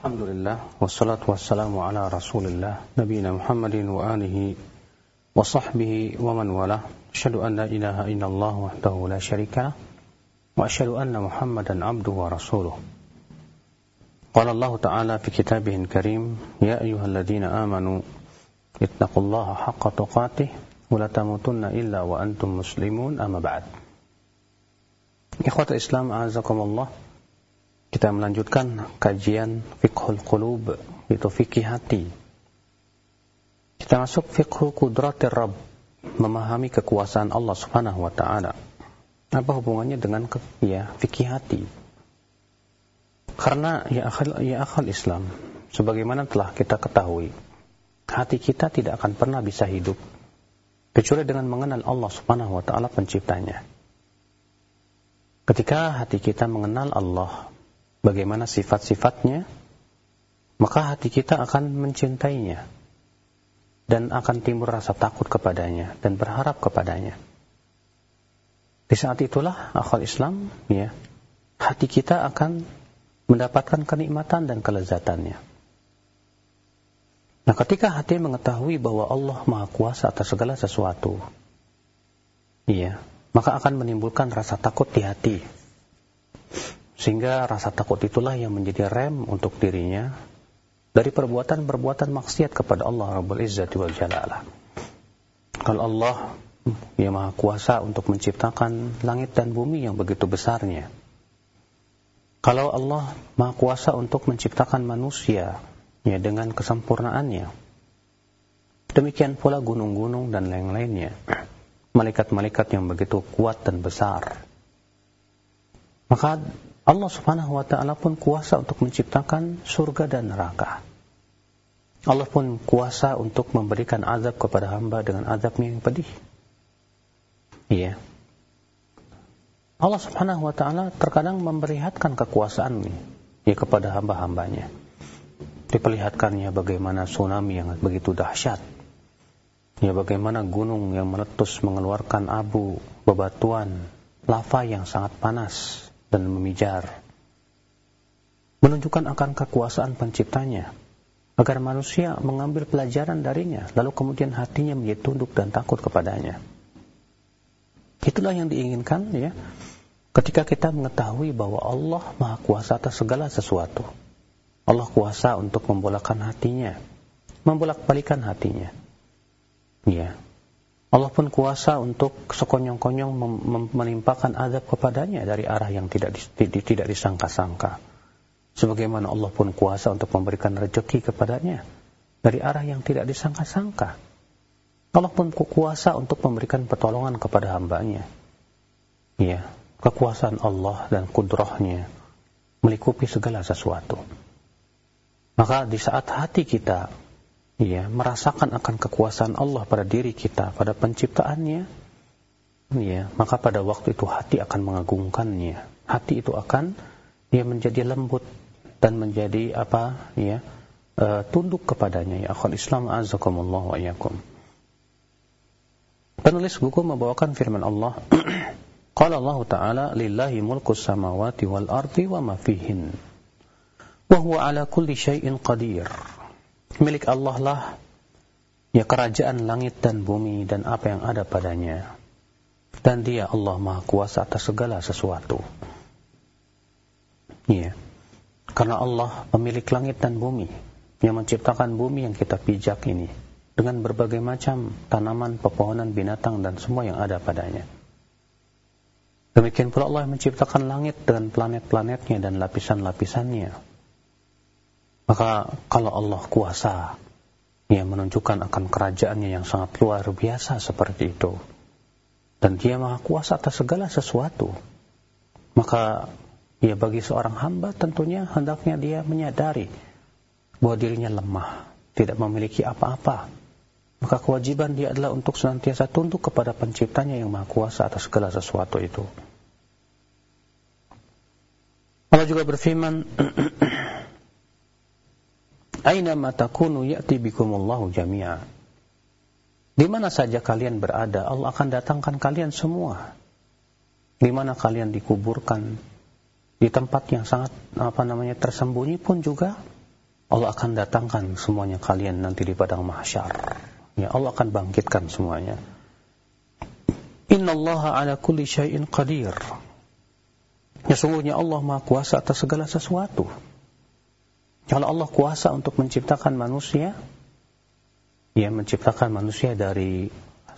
Alhamdulillah wassalatu wassalamu ala Rasulillah nabiyina Muhammadin wa alihi wa sahbihi wa man wala asyhadu an la ilaha illallah wahdahu la syarika wa asyhadu anna Muhammadan abduhu wa rasuluh. Qala Allah Ta'ala fi kitabihil karim ya ayyuhalladzina amanu ittaqullaha haqqa tuqatih wa la tamutunna illa wa antum muslimun amma ba'd. Ikhwata Islam azakumullah kita melanjutkan kajian fiqhul qulub, itu fikih hati. Kita masuk fiqhu kudratir Rabb, memahami kekuasaan Allah Subhanahu wa taala. Apa hubungannya dengan ke, ya fikih hati? Karena ya akal ya akal Islam, sebagaimana telah kita ketahui, hati kita tidak akan pernah bisa hidup kecuali dengan mengenal Allah Subhanahu wa taala penciptanya. Ketika hati kita mengenal Allah, bagaimana sifat-sifatnya, maka hati kita akan mencintainya dan akan timbul rasa takut kepadanya dan berharap kepadanya. Di saat itulah akal Islam, ya, hati kita akan mendapatkan kenikmatan dan kelezatannya. Nah, ketika hati mengetahui bahwa Allah Maha Kuasa atas segala sesuatu, iya, maka akan menimbulkan rasa takut di hati sehingga rasa takut itulah yang menjadi rem untuk dirinya dari perbuatan-perbuatan maksiat kepada Allah Rabbul Izzati wal Jalala. Kalau Allah yang maha kuasa untuk menciptakan langit dan bumi yang begitu besarnya. Kalau Allah maha kuasa untuk menciptakan manusia ya dengan kesempurnaannya. Demikian pula gunung-gunung dan lain-lainnya. Malaikat-malaikat yang begitu kuat dan besar. Maka Allah subhanahu wa ta'ala pun kuasa untuk menciptakan surga dan neraka. Allah pun kuasa untuk memberikan azab kepada hamba dengan azabnya yang pedih. Iya. Allah subhanahu wa ta'ala terkadang memperlihatkan kekuasaan ya, kepada hamba-hambanya. Diperlihatkannya bagaimana tsunami yang begitu dahsyat. Ya bagaimana gunung yang meletus mengeluarkan abu, bebatuan, lava yang sangat panas dan memijar. Menunjukkan akan kekuasaan penciptanya, agar manusia mengambil pelajaran darinya, lalu kemudian hatinya menjadi tunduk dan takut kepadanya. Itulah yang diinginkan ya, ketika kita mengetahui bahwa Allah Maha Kuasa atas segala sesuatu. Allah kuasa untuk membolakkan hatinya, membolak-balikan hatinya. Ya, Allah pun kuasa untuk sekonyong-konyong menimpakan azab kepadanya dari arah yang tidak tidak disangka-sangka. Sebagaimana Allah pun kuasa untuk memberikan rezeki kepadanya dari arah yang tidak disangka-sangka. Allah pun kuasa untuk memberikan pertolongan kepada hambanya. Ya, kekuasaan Allah dan kudrahnya melikupi segala sesuatu. Maka di saat hati kita ya, merasakan akan kekuasaan Allah pada diri kita, pada penciptaannya, ya, maka pada waktu itu hati akan mengagungkannya. Hati itu akan dia menjadi lembut dan menjadi apa ya uh, tunduk kepadanya ya akhul Islam azakumullah wa iyyakum. Penulis buku membawakan firman Allah Qala Allah Ta'ala lillahi mulku samawati wal ardi wa ma fihin wa huwa ala kulli syai'in qadir milik Allah lah ya kerajaan langit dan bumi dan apa yang ada padanya. Dan dia Allah Maha Kuasa atas segala sesuatu. Ya. Karena Allah pemilik langit dan bumi yang menciptakan bumi yang kita pijak ini dengan berbagai macam tanaman, pepohonan, binatang dan semua yang ada padanya. Demikian pula Allah yang menciptakan langit dengan planet-planetnya dan lapisan-lapisannya maka kalau Allah kuasa, ia menunjukkan akan kerajaannya yang sangat luar biasa seperti itu. Dan dia maha kuasa atas segala sesuatu. Maka ya bagi seorang hamba tentunya hendaknya dia menyadari bahwa dirinya lemah, tidak memiliki apa-apa. Maka kewajiban dia adalah untuk senantiasa tunduk kepada penciptanya yang maha kuasa atas segala sesuatu itu. Allah juga berfirman Aina matakunu ya'ti bikumullahu jami'a. Di mana saja kalian berada, Allah akan datangkan kalian semua. Di mana kalian dikuburkan, di tempat yang sangat apa namanya tersembunyi pun juga Allah akan datangkan semuanya kalian nanti di padang mahsyar. Ya, Allah akan bangkitkan semuanya. Inna Allah ala kulli syai'in qadir. Ya sungguhnya Allah Maha Kuasa atas segala sesuatu. Kalau Allah kuasa untuk menciptakan manusia, ya menciptakan manusia dari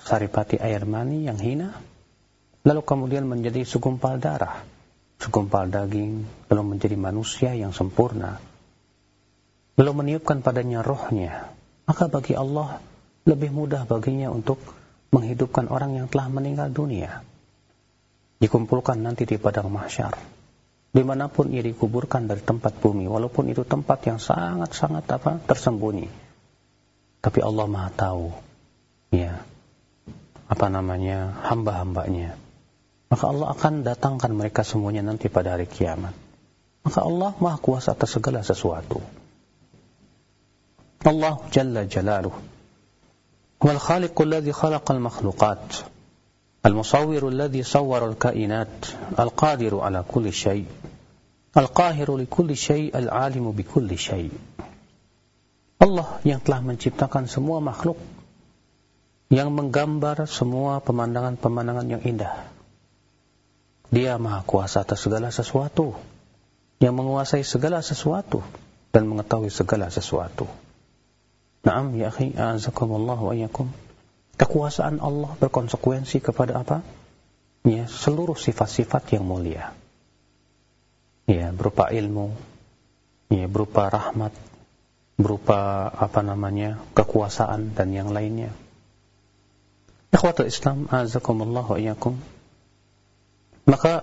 saripati air mani yang hina, lalu kemudian menjadi segumpal darah, segumpal daging, lalu menjadi manusia yang sempurna, lalu meniupkan padanya rohnya, maka bagi Allah lebih mudah baginya untuk menghidupkan orang yang telah meninggal dunia. Dikumpulkan nanti di padang mahsyar di mana pun ia dikuburkan dari tempat bumi walaupun itu tempat yang sangat-sangat apa tersembunyi. Tapi Allah maha tahu ya apa namanya hamba-hambanya. Maka Allah akan datangkan mereka semuanya nanti pada hari kiamat. Maka Allah maha kuasa atas segala sesuatu. Allah Jalla Jalaluh. Wal khaliqul ladzi khalaqal makhluqat. Al musawwirul ladzi al kainat al qadiru ala kulli syai' Al-Qahiru li kulli syai' al-alimu bi kulli syai'. Allah yang telah menciptakan semua makhluk yang menggambar semua pemandangan-pemandangan yang indah. Dia maha kuasa atas segala sesuatu, yang menguasai segala sesuatu dan mengetahui segala sesuatu. Naam ya akhi, a'azakumullah wa iyyakum. Kekuasaan Allah berkonsekuensi kepada apa? Ya, seluruh sifat-sifat yang mulia. Ya, berupa ilmu, ya, berupa rahmat, berupa apa namanya? kekuasaan dan yang lainnya. Ikhwatul Islam, a'azakumullah wa iyyakum. Maka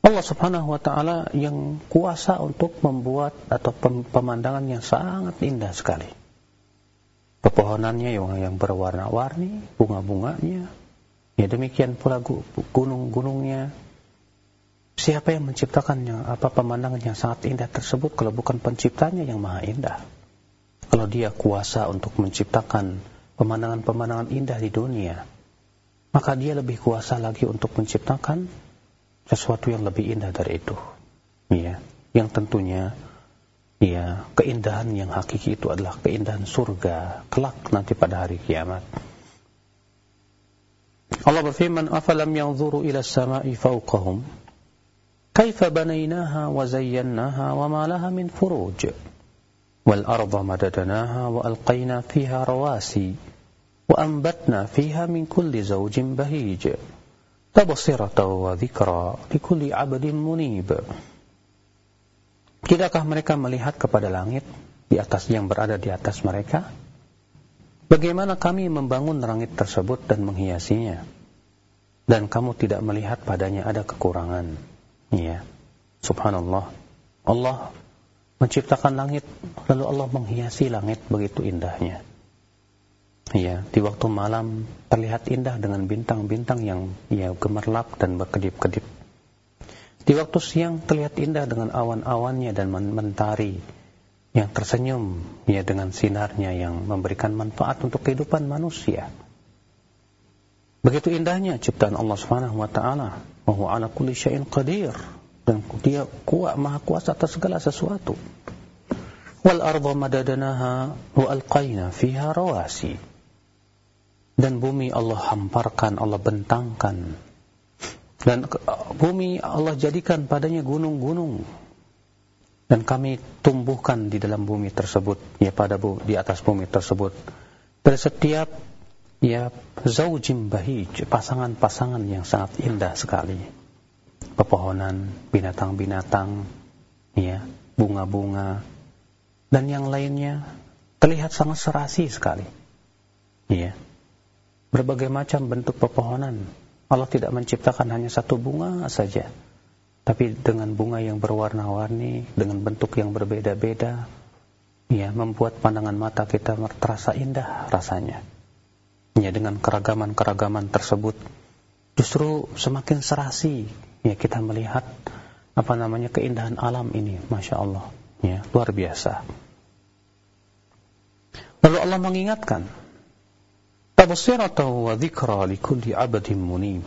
Allah Subhanahu wa taala yang kuasa untuk membuat atau pemandangan yang sangat indah sekali pepohonannya yang, yang berwarna-warni, bunga-bunganya. Ya demikian pula gunung-gunungnya. Siapa yang menciptakannya? Apa pemandangan yang sangat indah tersebut kalau bukan penciptanya yang maha indah? Kalau dia kuasa untuk menciptakan pemandangan-pemandangan indah di dunia, maka dia lebih kuasa lagi untuk menciptakan sesuatu yang lebih indah dari itu. Ya, yang tentunya Ya, keindahan yang hakiki itu adalah keindahan surga kelak nanti pada hari kiamat. Allah berfirman, "Afalam yanzuru ila as-sama'i fawqahum laha min furuj wal arda madadnaha wa alqayna fiha rawasi wa anbatna fiha min kulli zawjin bahij tabsiratan wa dhikra likulli 'abdin munib." Tidakkah mereka melihat kepada langit di atas yang berada di atas mereka? Bagaimana kami membangun langit tersebut dan menghiasinya? Dan kamu tidak melihat padanya ada kekurangan. Ya. Subhanallah. Allah menciptakan langit lalu Allah menghiasi langit begitu indahnya. Ya, di waktu malam terlihat indah dengan bintang-bintang yang ya gemerlap dan berkedip-kedip di waktu siang terlihat indah dengan awan-awannya dan mentari yang tersenyum ya dengan sinarnya yang memberikan manfaat untuk kehidupan manusia. Begitu indahnya ciptaan Allah Subhanahu wa taala, wa ala kulli syai'in qadir dan dia kuat maha kuasa atas segala sesuatu. Wal arda madadanaha wa alqaina fiha rawasi. Dan bumi Allah hamparkan, Allah bentangkan dan bumi Allah jadikan padanya gunung-gunung. Dan kami tumbuhkan di dalam bumi tersebut, ya pada bu, di atas bumi tersebut. Dari setiap ya zaujim bahij, pasangan-pasangan yang sangat indah sekali. Pepohonan, binatang-binatang, ya, bunga-bunga dan yang lainnya terlihat sangat serasi sekali. Ya. Berbagai macam bentuk pepohonan Allah tidak menciptakan hanya satu bunga saja, tapi dengan bunga yang berwarna-warni, dengan bentuk yang berbeda-beda, ya membuat pandangan mata kita terasa indah rasanya. Ya dengan keragaman-keragaman tersebut, justru semakin serasi ya kita melihat apa namanya keindahan alam ini, masya Allah, ya luar biasa. Lalu Allah mengingatkan tabsiratan wa dzikra likulli 'abdin munib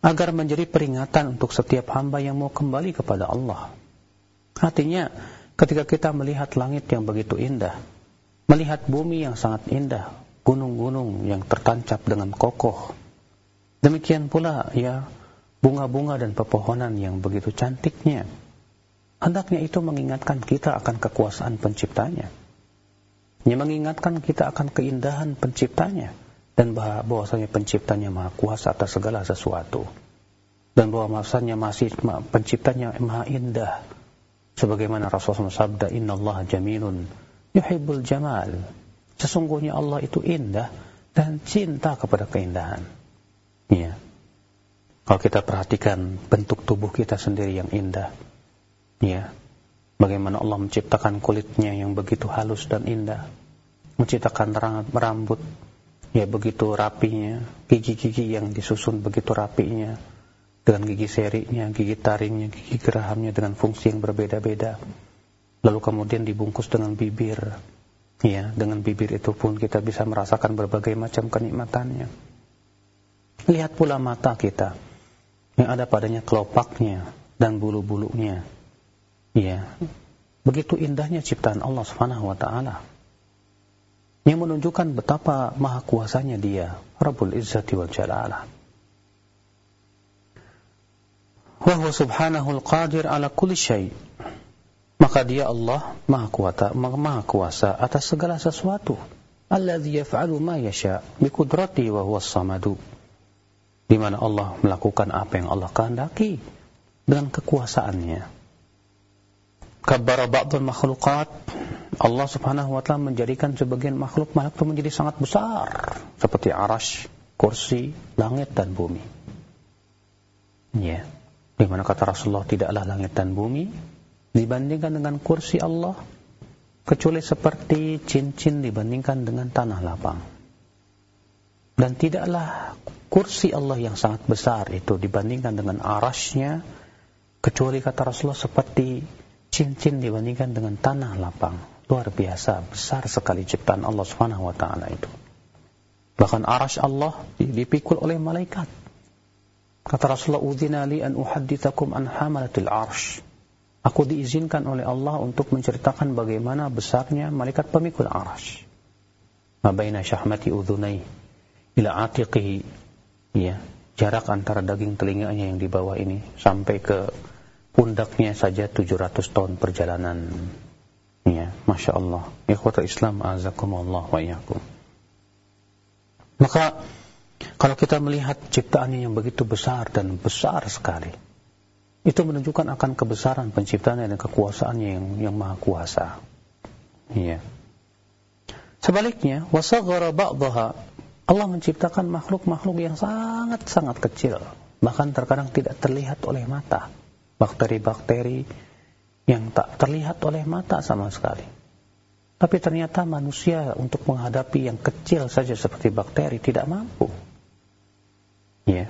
agar menjadi peringatan untuk setiap hamba yang mau kembali kepada Allah. Artinya Ketika kita melihat langit yang begitu indah, melihat bumi yang sangat indah, gunung-gunung yang tertancap dengan kokoh. Demikian pula ya bunga-bunga dan pepohonan yang begitu cantiknya. Hendaknya itu mengingatkan kita akan kekuasaan penciptanya. Yang mengingatkan kita akan keindahan penciptanya dan bahwasanya penciptanya maha kuasa atas segala sesuatu. Dan bahwa masanya masih penciptanya maha indah Sebagaimana Rasulullah sabda, Inna Allah jamilun, yuhibbul jamal. Sesungguhnya Allah itu indah dan cinta kepada keindahan. Ya. Kalau kita perhatikan bentuk tubuh kita sendiri yang indah, ya, bagaimana Allah menciptakan kulitnya yang begitu halus dan indah, menciptakan rambut, ya begitu rapinya, gigi-gigi yang disusun begitu rapinya, dengan gigi serinya, gigi taringnya, gigi gerahamnya dengan fungsi yang berbeda-beda. Lalu kemudian dibungkus dengan bibir. Ya, dengan bibir itu pun kita bisa merasakan berbagai macam kenikmatannya. Lihat pula mata kita yang ada padanya kelopaknya dan bulu-bulunya. Ya. Begitu indahnya ciptaan Allah Subhanahu wa taala. Yang menunjukkan betapa maha kuasanya Dia, Rabbul Izzati wal Jalalah. Wahwa subhanahu al-qadir ala kulli syai. Maka dia Allah maha kuasa, maha kuasa atas segala sesuatu. Alladhi yaf'alu ma yasha biqudrati wa huwa samadu. Di mana Allah melakukan apa yang Allah kehendaki dengan kekuasaannya. Kabbara ba'dul makhluqat Allah subhanahu wa ta'ala menjadikan sebagian makhluk-makhluk itu menjadi sangat besar. Seperti arash, kursi, langit, dan bumi. Ya. Yeah. Di mana kata Rasulullah tidaklah langit dan bumi dibandingkan dengan kursi Allah kecuali seperti cincin dibandingkan dengan tanah lapang. Dan tidaklah kursi Allah yang sangat besar itu dibandingkan dengan arasnya kecuali kata Rasulullah seperti cincin dibandingkan dengan tanah lapang. Luar biasa, besar sekali ciptaan Allah Subhanahu wa taala itu. Bahkan arash Allah dipikul oleh malaikat. Kata Rasulullah, "Udzina li an uhadditsakum an hamalatil arsh." Aku diizinkan oleh Allah untuk menceritakan bagaimana besarnya malaikat pemikul arsh. Ma baina syahmati udhunai ila atiqihi. Ya, jarak antara daging telinganya yang di bawah ini sampai ke pundaknya saja 700 tahun perjalanan. Ya, Masya Allah. Ikhwata Islam, azakumullah wa iyakum. Maka kalau kita melihat ciptaannya yang begitu besar dan besar sekali, itu menunjukkan akan kebesaran penciptaannya dan kekuasaannya yang, yang maha kuasa. Iya. Sebaliknya, wasaghara ba'daha Allah menciptakan makhluk-makhluk yang sangat-sangat kecil, bahkan terkadang tidak terlihat oleh mata. Bakteri-bakteri yang tak terlihat oleh mata sama sekali. Tapi ternyata manusia untuk menghadapi yang kecil saja seperti bakteri tidak mampu ya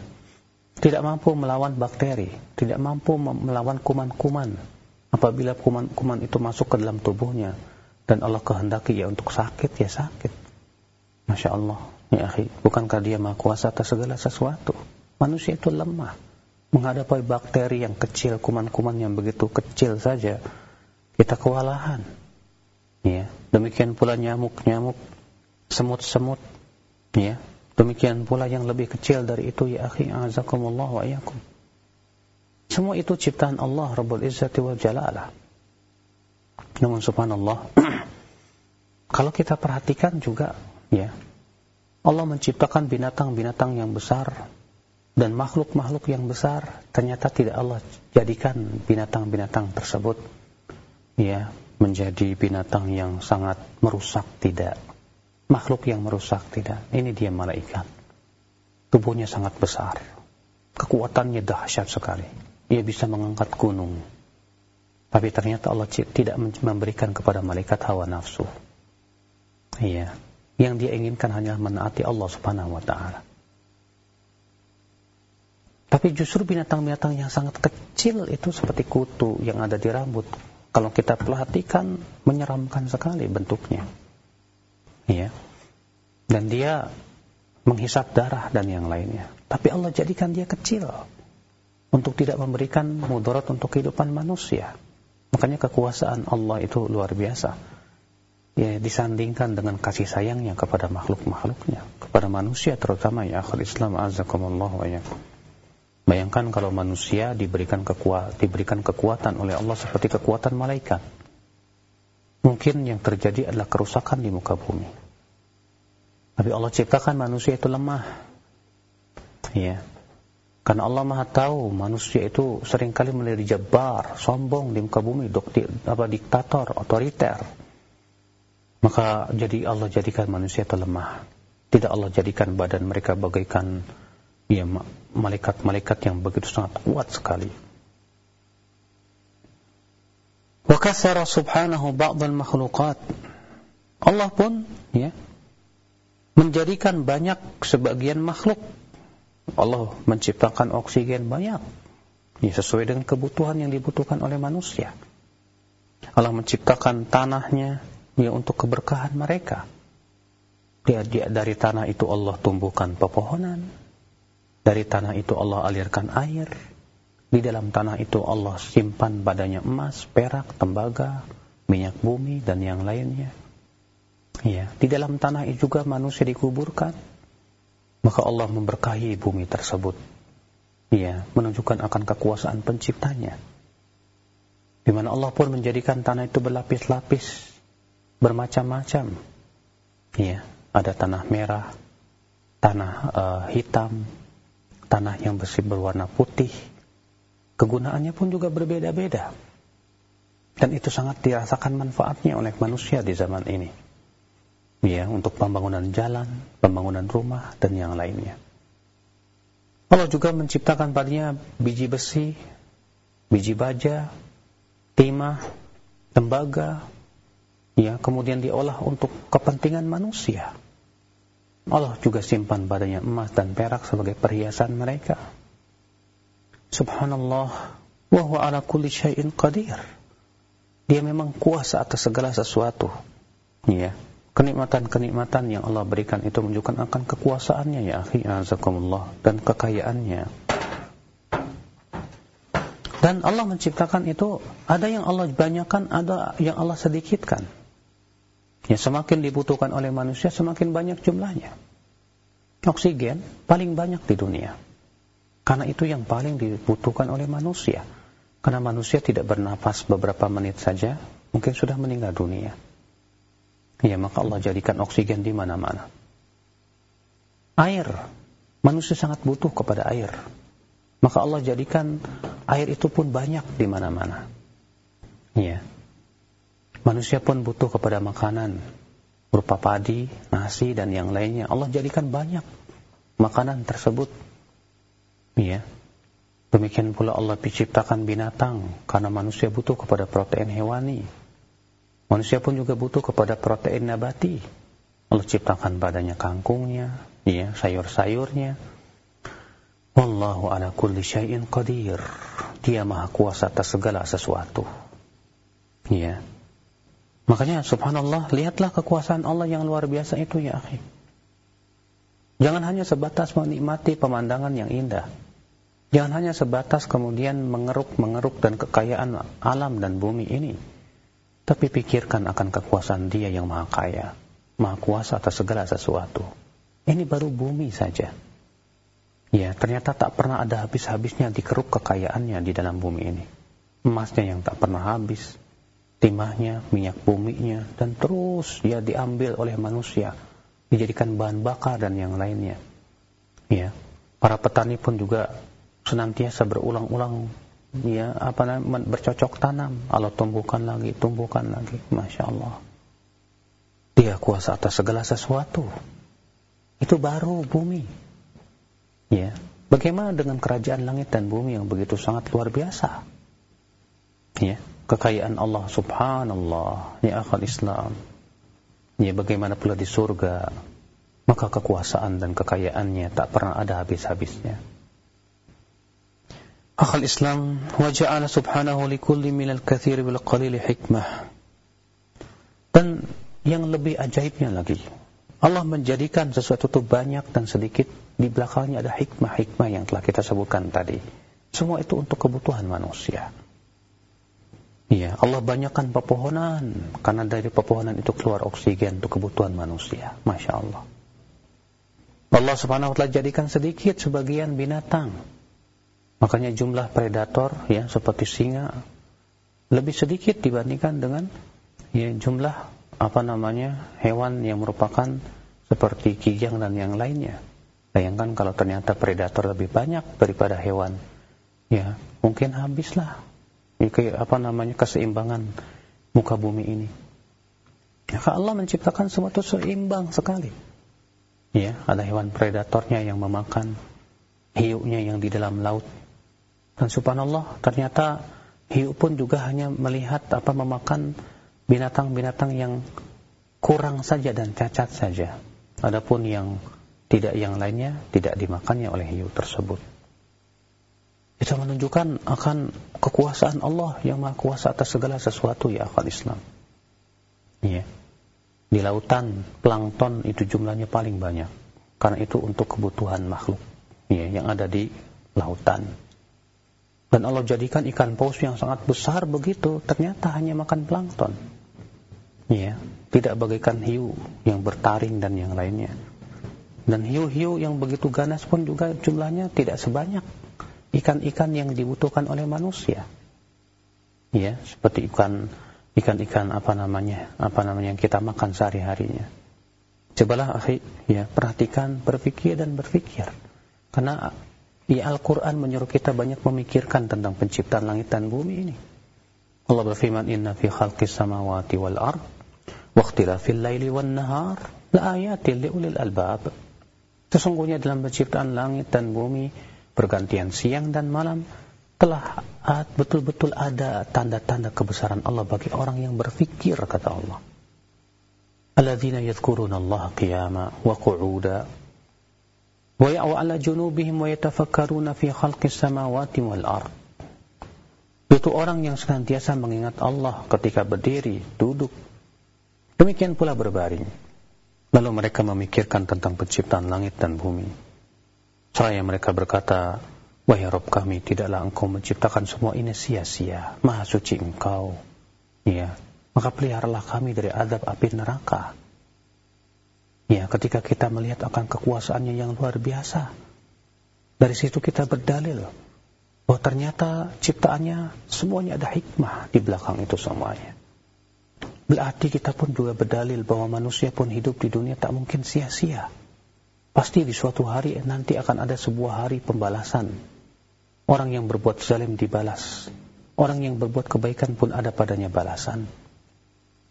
tidak mampu melawan bakteri, tidak mampu melawan kuman-kuman. Apabila kuman-kuman itu masuk ke dalam tubuhnya dan Allah kehendaki ya untuk sakit ya sakit. Masya Allah, ya akhi, bukankah dia maha kuasa atas segala sesuatu? Manusia itu lemah menghadapi bakteri yang kecil, kuman-kuman yang begitu kecil saja, kita kewalahan. Ya, demikian pula nyamuk-nyamuk, semut-semut, ya, Demikian pula yang lebih kecil dari itu ya akhi azakumullah wa iyyakum. Semua itu ciptaan Allah Rabbul Izzati wal Jalalah. Namun subhanallah kalau kita perhatikan juga ya Allah menciptakan binatang-binatang yang besar dan makhluk-makhluk yang besar ternyata tidak Allah jadikan binatang-binatang tersebut ya menjadi binatang yang sangat merusak tidak makhluk yang merusak tidak. Ini dia malaikat. Tubuhnya sangat besar. Kekuatannya dahsyat sekali. Ia bisa mengangkat gunung. Tapi ternyata Allah tidak memberikan kepada malaikat hawa nafsu. Iya. Yang dia inginkan hanya menaati Allah Subhanahu wa taala. Tapi justru binatang-binatang yang sangat kecil itu seperti kutu yang ada di rambut. Kalau kita perhatikan menyeramkan sekali bentuknya. Ya. Dan dia menghisap darah dan yang lainnya. Tapi Allah jadikan dia kecil untuk tidak memberikan mudarat untuk kehidupan manusia. Makanya kekuasaan Allah itu luar biasa. Ya, disandingkan dengan kasih sayangnya kepada makhluk-makhluknya, kepada manusia terutama ya akhir Islam azakumullah wa yakum. Bayangkan kalau manusia diberikan kekuatan, diberikan kekuatan oleh Allah seperti kekuatan malaikat. Mungkin yang terjadi adalah kerusakan di muka bumi. Tapi Allah ciptakan manusia itu lemah. Ya, karena Allah Maha tahu manusia itu sering kali menjadi jabar, sombong di muka bumi, dokti, apa diktator, otoriter. Maka jadi Allah jadikan manusia itu lemah. Tidak Allah jadikan badan mereka bagaikan ya malaikat-malaikat yang begitu sangat kuat sekali. Wa kathara subhanahu ba'd al-makhluqat. Allah pun ya menjadikan banyak sebagian makhluk Allah menciptakan oksigen banyak ya, sesuai dengan kebutuhan yang dibutuhkan oleh manusia. Allah menciptakan tanahnya ya untuk keberkahan mereka. Dia, dia dari tanah itu Allah tumbuhkan pepohonan. Dari tanah itu Allah alirkan air. Di dalam tanah itu Allah simpan badannya emas, perak, tembaga, minyak bumi dan yang lainnya. Ya, di dalam tanah itu juga manusia dikuburkan maka Allah memberkahi bumi tersebut. Ya, menunjukkan akan kekuasaan penciptanya. Di mana Allah pun menjadikan tanah itu berlapis-lapis, bermacam-macam. Ya, ada tanah merah, tanah uh, hitam, tanah yang bersih berwarna putih. Kegunaannya pun juga berbeda-beda. Dan itu sangat dirasakan manfaatnya oleh manusia di zaman ini ya untuk pembangunan jalan, pembangunan rumah dan yang lainnya. Allah juga menciptakan padanya biji besi, biji baja, timah, tembaga, ya kemudian diolah untuk kepentingan manusia. Allah juga simpan padanya emas dan perak sebagai perhiasan mereka. Subhanallah, wa huwa ala kulli syai'in qadir. Dia memang kuasa atas segala sesuatu. Ya kenikmatan-kenikmatan yang Allah berikan itu menunjukkan akan kekuasaannya ya akhi azakumullah dan kekayaannya. Dan Allah menciptakan itu ada yang Allah banyakkan ada yang Allah sedikitkan. Ya semakin dibutuhkan oleh manusia semakin banyak jumlahnya. Oksigen paling banyak di dunia karena itu yang paling dibutuhkan oleh manusia karena manusia tidak bernafas beberapa menit saja mungkin sudah meninggal dunia Ya, maka Allah jadikan oksigen di mana-mana. Air. Manusia sangat butuh kepada air. Maka Allah jadikan air itu pun banyak di mana-mana. Ya. Manusia pun butuh kepada makanan berupa padi, nasi dan yang lainnya. Allah jadikan banyak makanan tersebut. Ya. Demikian pula Allah menciptakan binatang karena manusia butuh kepada protein hewani. Manusia pun juga butuh kepada protein nabati. Allah ciptakan badannya kangkungnya, ya, sayur-sayurnya. Wallahu ala kulli syai'in qadir. Dia maha kuasa atas segala sesuatu. Ya. Makanya subhanallah, lihatlah kekuasaan Allah yang luar biasa itu ya akhi. Jangan hanya sebatas menikmati pemandangan yang indah. Jangan hanya sebatas kemudian mengeruk-mengeruk dan kekayaan alam dan bumi ini tapi pikirkan akan kekuasaan dia yang maha kaya, maha kuasa atas segala sesuatu. Ini baru bumi saja. Ya, ternyata tak pernah ada habis-habisnya dikeruk kekayaannya di dalam bumi ini. Emasnya yang tak pernah habis, timahnya, minyak buminya, dan terus dia diambil oleh manusia, dijadikan bahan bakar dan yang lainnya. Ya, para petani pun juga senantiasa berulang-ulang. Ya apa namanya bercocok tanam. Allah tumbuhkan lagi tumbuhkan lagi. Masya Allah. Dia kuasa atas segala sesuatu. Itu baru bumi. Ya bagaimana dengan kerajaan langit dan bumi yang begitu sangat luar biasa? Ya kekayaan Allah subhanallah. Ya akal Islam. Ya bagaimana pula di surga? Maka kekuasaan dan kekayaannya tak pernah ada habis-habisnya Wa ja'ala subhanahu likulli minal kathiri bil qalili hikmah. Dan yang lebih ajaibnya lagi, Allah menjadikan sesuatu itu banyak dan sedikit di belakangnya ada hikmah-hikmah yang telah kita sebutkan tadi. Semua itu untuk kebutuhan manusia. Iya, Allah banyakkan pepohonan karena dari pepohonan itu keluar oksigen untuk kebutuhan manusia. Masya Allah. Allah Subhanahu wa taala jadikan sedikit sebagian binatang. Makanya jumlah predator ya seperti singa lebih sedikit dibandingkan dengan ya jumlah apa namanya hewan yang merupakan seperti kijang dan yang lainnya. Bayangkan kalau ternyata predator lebih banyak daripada hewan, ya mungkin habislah ke, apa namanya keseimbangan muka bumi ini. Ya, Allah menciptakan semua itu seimbang sekali. Ya, ada hewan predatornya yang memakan hiuknya yang di dalam laut. Dan subhanallah, ternyata hiu pun juga hanya melihat apa memakan binatang-binatang yang kurang saja dan cacat saja. Adapun yang tidak yang lainnya tidak dimakannya oleh hiu tersebut. Itu menunjukkan akan kekuasaan Allah yang maha kuasa atas segala sesuatu ya akal Islam. Ya. Di lautan, plankton itu jumlahnya paling banyak. Karena itu untuk kebutuhan makhluk ya, yang ada di lautan. Dan Allah jadikan ikan paus yang sangat besar begitu, ternyata hanya makan plankton. Ya, tidak bagaikan hiu yang bertaring dan yang lainnya. Dan hiu-hiu yang begitu ganas pun juga jumlahnya tidak sebanyak ikan-ikan yang dibutuhkan oleh manusia. Ya, seperti ikan ikan-ikan apa namanya? Apa namanya yang kita makan sehari-harinya. Cobalah akhi, ya, perhatikan, berpikir dan berpikir. Karena ya Al-Qur'an menyuruh kita banyak memikirkan tentang penciptaan langit dan bumi ini. Allah berfirman, "Inna fi khalqis samawati wal ard wa ikhtilafil laili wan nahar la ayatin liulil albab." Sesungguhnya dalam penciptaan langit dan bumi pergantian siang dan malam telah betul-betul ada tanda-tanda kebesaran Allah bagi orang yang berfikir kata Allah. Alladzina yadhkuruna Allah qiyama wa qu'uda ya'u ala junubihim wa yatafakkaruna fi khalqis samawati wal ard. Itu orang yang senantiasa mengingat Allah ketika berdiri, duduk. Demikian pula berbaring. Lalu mereka memikirkan tentang penciptaan langit dan bumi Seraya mereka berkata, Wahai Rabb kami, tidaklah engkau menciptakan semua ini sia-sia. Maha suci engkau. Ya, maka peliharalah kami dari adab api neraka. Ya, ketika kita melihat akan kekuasaannya yang luar biasa. Dari situ kita berdalil bahwa ternyata ciptaannya semuanya ada hikmah di belakang itu semuanya. Berarti kita pun juga berdalil bahwa manusia pun hidup di dunia tak mungkin sia-sia. Pasti di suatu hari nanti akan ada sebuah hari pembalasan. Orang yang berbuat zalim dibalas. Orang yang berbuat kebaikan pun ada padanya balasan.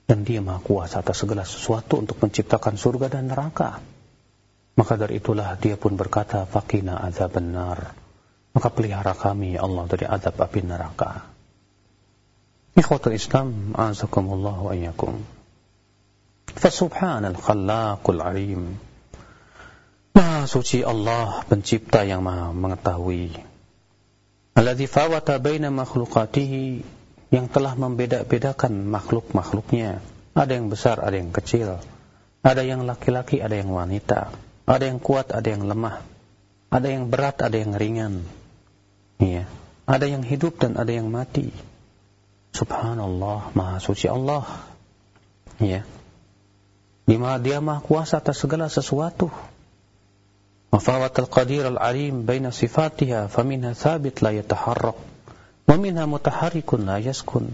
Dan dia maha kuasa atas segala sesuatu untuk menciptakan surga dan neraka. Maka dari itulah dia pun berkata, Fakina azab benar. Maka pelihara kami ya Allah dari azab api neraka. Ikhwatul Islam, azakumullah wa iyyakum. Fasubhanal khallaqul alim. Maha suci Allah pencipta yang maha mengetahui. Alladzi fawata baina makhluqatihi yang telah membeda-bedakan makhluk-makhluknya. Ada yang besar, ada yang kecil. Ada yang laki-laki, ada yang wanita. Ada yang kuat, ada yang lemah. Ada yang berat, ada yang ringan. ya, Ada yang hidup dan ada yang mati. Subhanallah, Maha Suci Allah. Iya. Dia Maha Kuasa atas segala sesuatu. Mafawatul Qadir Al-Alim baina sifatiha faminha thabit la yataharrak. ومنها متحرك لا يسكن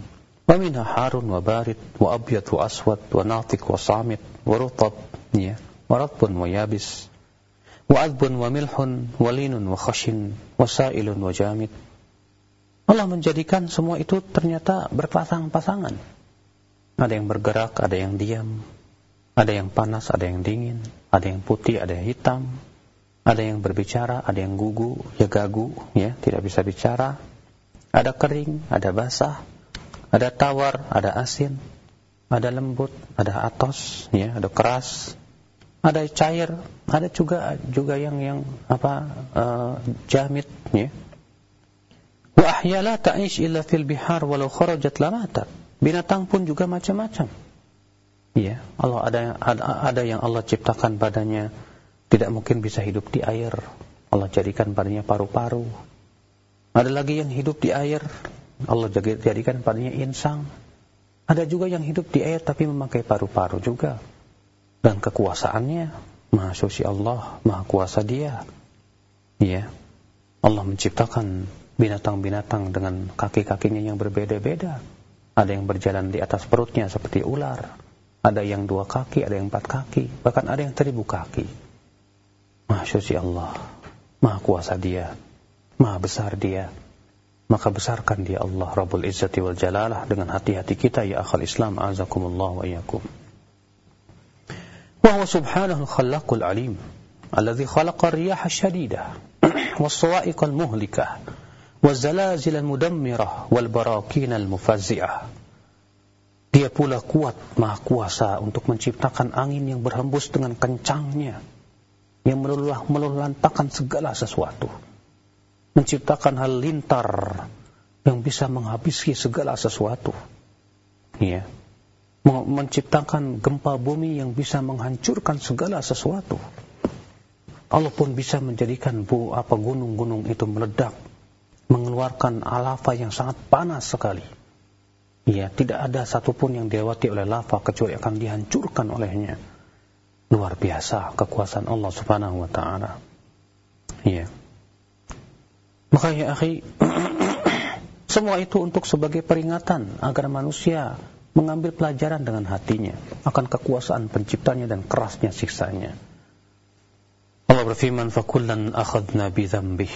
ومنها حار وبارد وأبيض وأسود وناطق وصامت ورطب ورطب ويابس وعذب وملح ولين وخشن وسائل وجامد Allah menjadikan semua itu ternyata berpasang-pasangan. Ada yang bergerak, ada yang diam, ada yang panas, ada yang dingin, ada yang putih, ada yang hitam, ada yang berbicara, ada yang gugu, ya gagu, ya tidak bisa bicara. ada kering, ada basah, ada tawar, ada asin, ada lembut, ada atos, ya, ada keras, ada cair, ada juga juga yang yang apa uh, jamit, ya. Wa ahya ta'ish illa fil bihar walau kharajat lamata. Binatang pun juga macam-macam. Ya, Allah ada ada ada yang Allah ciptakan badannya tidak mungkin bisa hidup di air. Allah jadikan padanya paru-paru. Ada lagi yang hidup di air, Allah jadikan padanya insang. Ada juga yang hidup di air tapi memakai paru-paru juga. Dan kekuasaannya, maha suci Allah, maha kuasa dia. Ya, Allah menciptakan binatang-binatang dengan kaki-kakinya yang berbeda-beda. Ada yang berjalan di atas perutnya seperti ular. Ada yang dua kaki, ada yang empat kaki. Bahkan ada yang seribu kaki. Maha suci Allah. Maha kuasa dia. Maha besar dia. Maka besarkan dia Allah Rabbul Izzati wal Jalalah dengan hati-hati kita ya akhal Islam azakumullah wa iyakum. Wa huwa subhanahu al-khallaqul alim alladhi khalaqa ar-riyaha syadidah was-sawa'iq al-muhlikah waz-zalazil al-mudammirah wal-barakin al-mufazzi'ah. Dia pula kuat, maha kuasa untuk menciptakan angin yang berhembus dengan kencangnya yang meluluh, meluluhlantakan segala sesuatu. Menciptakan hal lintar yang bisa menghabisi segala sesuatu. Ya. Menciptakan gempa bumi yang bisa menghancurkan segala sesuatu. Allah pun bisa menjadikan bu, apa gunung-gunung itu meledak, mengeluarkan lava yang sangat panas sekali. Ya, tidak ada satupun yang dilewati oleh lava kecuali akan dihancurkan olehnya Luar biasa kekuasaan Allah Subhanahu wa taala. Iya. Maka ya akhi, semua itu untuk sebagai peringatan agar manusia mengambil pelajaran dengan hatinya akan kekuasaan penciptanya dan kerasnya siksanya. Allah berfirman, "Fakullan akhadna bi dzambih."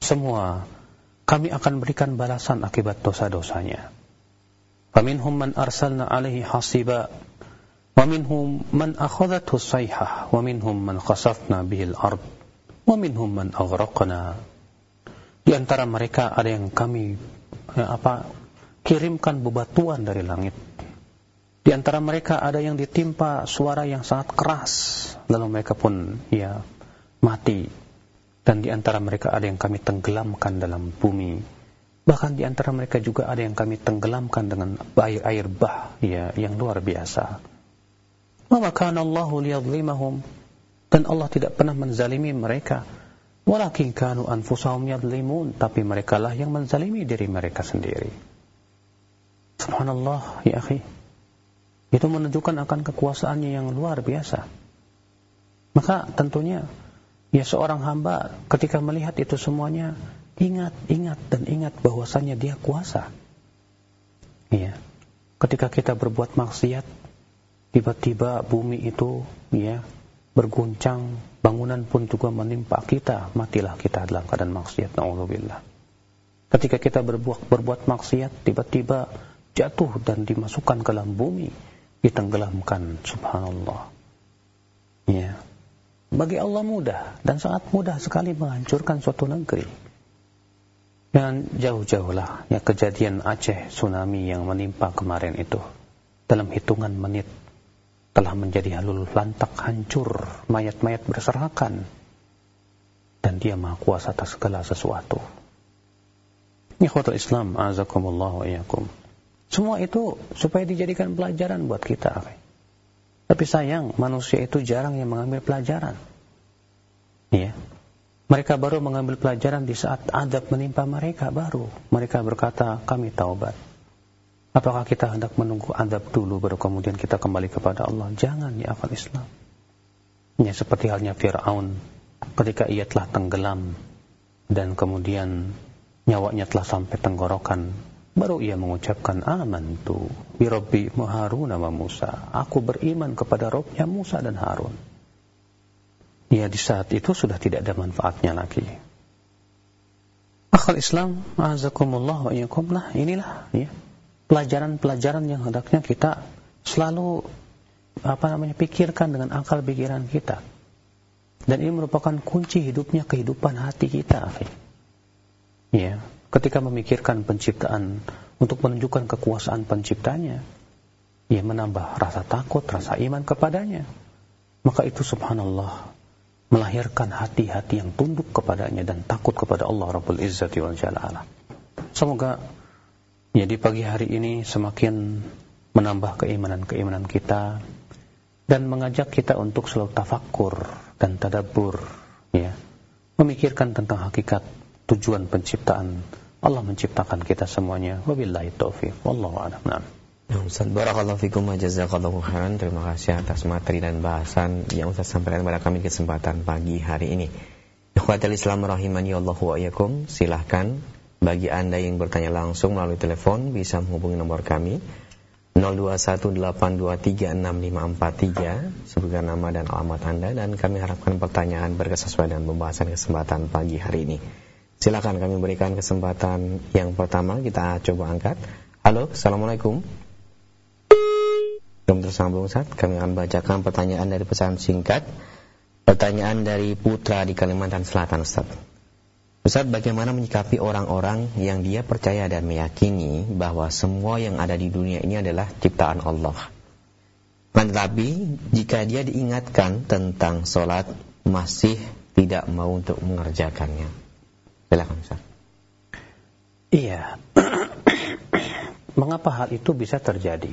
Semua kami akan berikan balasan akibat dosa-dosanya. Faminhum man arsalna alaihi hasiba wa minhum man akhadhathu sayhah wa minhum man khasafna bihil ard wa minhum man aghraqna di antara mereka ada yang kami ya, apa kirimkan bebatuan dari langit. Di antara mereka ada yang ditimpa suara yang sangat keras lalu mereka pun ya mati. Dan di antara mereka ada yang kami tenggelamkan dalam bumi. Bahkan di antara mereka juga ada yang kami tenggelamkan dengan air air bah ya yang luar biasa. Wa kana Allahu liyadhlimahum. Dan Allah tidak pernah menzalimi mereka. Walakin kanu anfusahum yadlimun, tapi mereka lah yang menzalimi diri mereka sendiri. Subhanallah, ya akhi. Itu menunjukkan akan kekuasaannya yang luar biasa. Maka tentunya ya seorang hamba ketika melihat itu semuanya ingat, ingat dan ingat bahwasannya dia kuasa. Iya. Ketika kita berbuat maksiat, tiba-tiba bumi itu ya berguncang, bangunan pun juga menimpa kita, matilah kita dalam keadaan maksiat. Nauzubillah. Ketika kita berbuat berbuat maksiat, tiba-tiba jatuh dan dimasukkan ke dalam bumi, ditenggelamkan. Subhanallah. Ya. Bagi Allah mudah dan sangat mudah sekali menghancurkan suatu negeri. Dan jauh-jauhlah ya kejadian Aceh tsunami yang menimpa kemarin itu dalam hitungan menit telah menjadi halul lantak hancur, mayat-mayat berserakan. Dan dia maha kuasa atas segala sesuatu. Ikhwatul Islam, azakumullah wa iyakum. Semua itu supaya dijadikan pelajaran buat kita. Tapi sayang, manusia itu jarang yang mengambil pelajaran. Ya. Mereka baru mengambil pelajaran di saat adab menimpa mereka baru. Mereka berkata, kami taubat. Apakah kita hendak menunggu adab dulu baru kemudian kita kembali kepada Allah? Jangan ya akal Islam. Ya seperti halnya Fir'aun ketika ia telah tenggelam dan kemudian nyawanya telah sampai tenggorokan baru ia mengucapkan aman tu bi rabbi Harun wa Musa. Aku beriman kepada Robnya Musa dan Harun. Ya di saat itu sudah tidak ada manfaatnya lagi. Akal Islam azakumullah wa nah inilah ya pelajaran-pelajaran yang hendaknya kita selalu apa namanya pikirkan dengan akal pikiran kita. Dan ini merupakan kunci hidupnya kehidupan hati kita. Ya, ketika memikirkan penciptaan untuk menunjukkan kekuasaan penciptanya, ya menambah rasa takut, rasa iman kepadanya. Maka itu subhanallah melahirkan hati-hati yang tunduk kepadanya dan takut kepada Allah Rabbul Izzati wal Jalala. Semoga Ya di pagi hari ini semakin menambah keimanan-keimanan kita dan mengajak kita untuk selalu tafakur dan tadabur ya memikirkan tentang hakikat tujuan penciptaan Allah menciptakan kita semuanya. Wabillahi taufiq. Wallahu a'lam. Nah. Ustaz Barakallahu fikum wa jazakallahu khairan Terima kasih atas materi dan bahasan Yang Ustaz sampaikan kepada kami kesempatan pagi hari ini Ikhwatal Islam rahimani Allah wa iyakum Silahkan bagi anda yang bertanya langsung melalui telepon Bisa menghubungi nomor kami 0218236543 Sebutkan nama dan alamat anda Dan kami harapkan pertanyaan berkesesuaian dengan pembahasan kesempatan pagi hari ini Silakan kami berikan kesempatan yang pertama Kita coba angkat Halo, Assalamualaikum belum tersambung Ustaz, kami akan bacakan pertanyaan dari pesan singkat. Pertanyaan dari Putra di Kalimantan Selatan Ustaz. Ustaz, bagaimana menyikapi orang-orang yang dia percaya dan meyakini bahwa semua yang ada di dunia ini adalah ciptaan Allah. Tetapi jika dia diingatkan tentang sholat masih tidak mau untuk mengerjakannya. Silakan Ustaz. Iya. Mengapa hal itu bisa terjadi?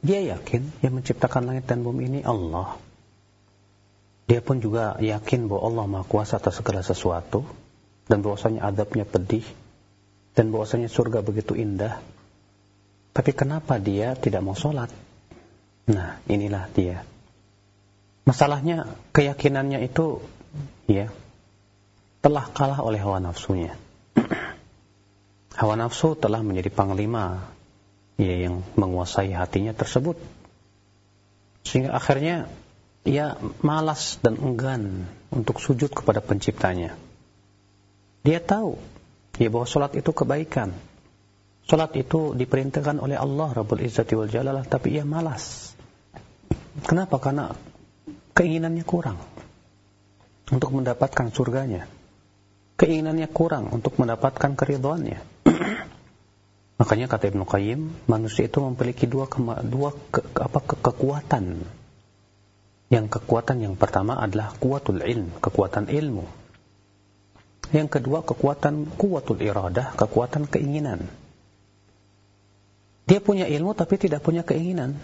Dia yakin yang menciptakan langit dan bumi ini Allah. Dia pun juga yakin bahwa Allah Maha Kuasa atas segala sesuatu dan bahwasanya adabnya pedih dan bahwasanya surga begitu indah. Tapi kenapa dia tidak mau sholat? Nah, inilah dia. Masalahnya keyakinannya itu ya telah kalah oleh hawa nafsunya. hawa nafsu telah menjadi panglima ya yang menguasai hatinya tersebut sehingga akhirnya ia malas dan enggan untuk sujud kepada penciptanya. Dia tahu ya bahwa sholat itu kebaikan. Sholat itu diperintahkan oleh Allah Rabbul Izzati wal Jalalah tapi ia malas. Kenapa? karena keinginannya kurang untuk mendapatkan surganya. Keinginannya kurang untuk mendapatkan keriduannya Makanya kata Ibnu Qayyim, manusia itu memiliki dua dua ke, apa ke, kekuatan. Yang kekuatan yang pertama adalah kuatul ilm, kekuatan ilmu. Yang kedua kekuatan kuatul iradah, kekuatan keinginan. Dia punya ilmu tapi tidak punya keinginan.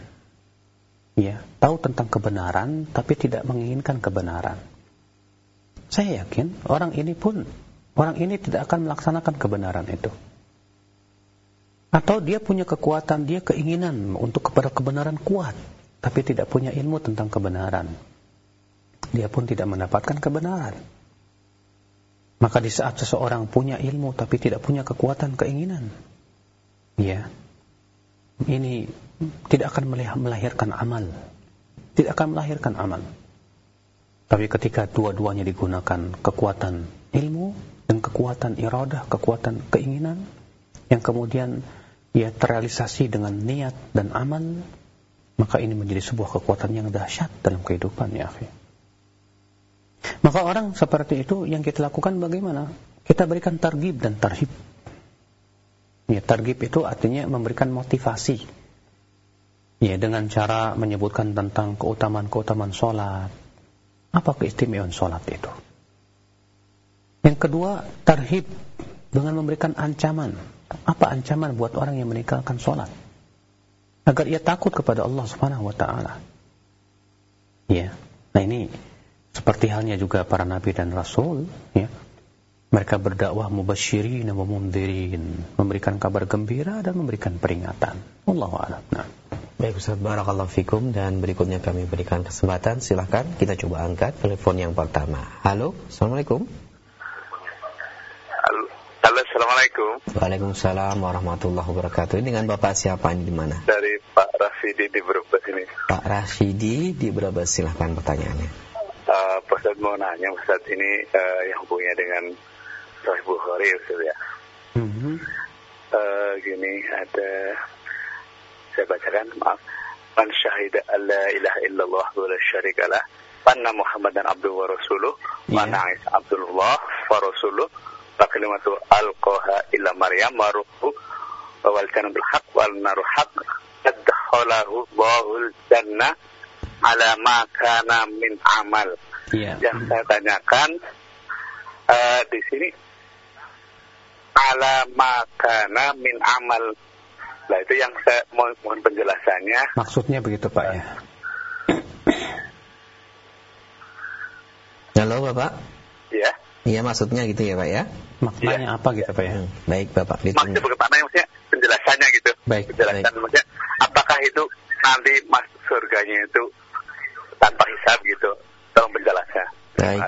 Ya, tahu tentang kebenaran tapi tidak menginginkan kebenaran. Saya yakin orang ini pun orang ini tidak akan melaksanakan kebenaran itu. Atau dia punya kekuatan, dia keinginan untuk kepada kebenaran kuat, tapi tidak punya ilmu tentang kebenaran. Dia pun tidak mendapatkan kebenaran. Maka di saat seseorang punya ilmu tapi tidak punya kekuatan keinginan, ya, ini tidak akan melahirkan amal. Tidak akan melahirkan amal. Tapi ketika dua-duanya digunakan kekuatan ilmu dan kekuatan iradah, kekuatan keinginan, yang kemudian ia terrealisasi dengan niat dan amal, maka ini menjadi sebuah kekuatan yang dahsyat dalam kehidupan ya akhi. Maka orang seperti itu yang kita lakukan bagaimana? Kita berikan targib dan tarhib. Ya, targib itu artinya memberikan motivasi. Ya, dengan cara menyebutkan tentang keutamaan-keutamaan sholat. Apa keistimewaan sholat itu? Yang kedua, tarhib dengan memberikan ancaman apa ancaman buat orang yang meninggalkan sholat? Agar ia takut kepada Allah Subhanahu wa taala. Ya. Nah ini seperti halnya juga para nabi dan rasul, ya. Mereka berdakwah mubasyirin wa mundirin, memberikan kabar gembira dan memberikan peringatan. Allahu a'lam. Nah. Baik Ustaz Barakallahu Fikum dan berikutnya kami berikan kesempatan silahkan kita coba angkat telepon yang pertama. Halo, Assalamualaikum. Halo, Assalamualaikum. Waalaikumsalam warahmatullahi wabarakatuh. Dengan Bapak siapa ini di mana? Dari Pak Rafidi di Brebes ini. Pak Rafidi di Brebes, silahkan pertanyaannya. Uh, Pak mau nanya, Ustaz ini uh, yang hubungannya dengan Sahih Bukhari, ya. Mm -hmm. uh, gini, ada, saya bacakan, maaf. Man syahida alla ilaha illallah wa la syarikalah. Panna Muhammadan abduhu wa rasuluh. Yeah. Wa na'is abdullah wa rasuluh kalimatu alqaha ila maryam maruhu wal kana bil haqq wal naru haqq adkhalahu Allahul jannah ala ma kana min amal. Yeah. Yang saya tanyakan uh, di sini ala ma kana min amal. Nah itu yang saya mohon, mohon penjelasannya. Maksudnya begitu Pak ya. Halo Bapak. Ya. Iya maksudnya gitu ya Pak ya. Maknanya ya. apa gitu Pak ya? Hmm. Baik Bapak. Maksudnya bagaimana maksudnya penjelasannya gitu. Baik. Penjelasan baik. maksudnya apakah itu nanti masuk surganya itu tanpa hisab gitu. Tolong penjelasan. Baik.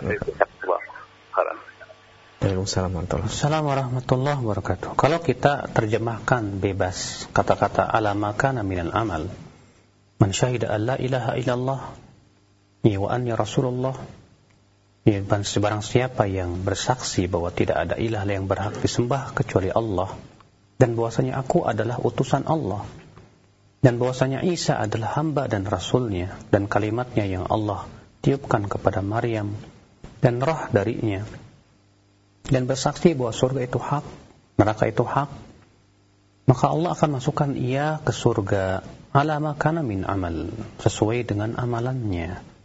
Assalamualaikum warahmatullahi wabarakatuh. Kalau kita terjemahkan bebas kata-kata alamakana minal amal. Man syahida an la ilaha illallah ya wa anni rasulullah Ya, sebarang siapa yang bersaksi bahwa tidak ada ilah yang berhak disembah kecuali Allah. Dan bahwasanya aku adalah utusan Allah. Dan bahwasanya Isa adalah hamba dan rasulnya dan kalimatnya yang Allah tiupkan kepada Maryam dan roh darinya. Dan bersaksi bahwa surga itu hak neraka itu hak maka Allah akan masukkan ia ke surga. Ala makana min amal sesuai dengan amalannya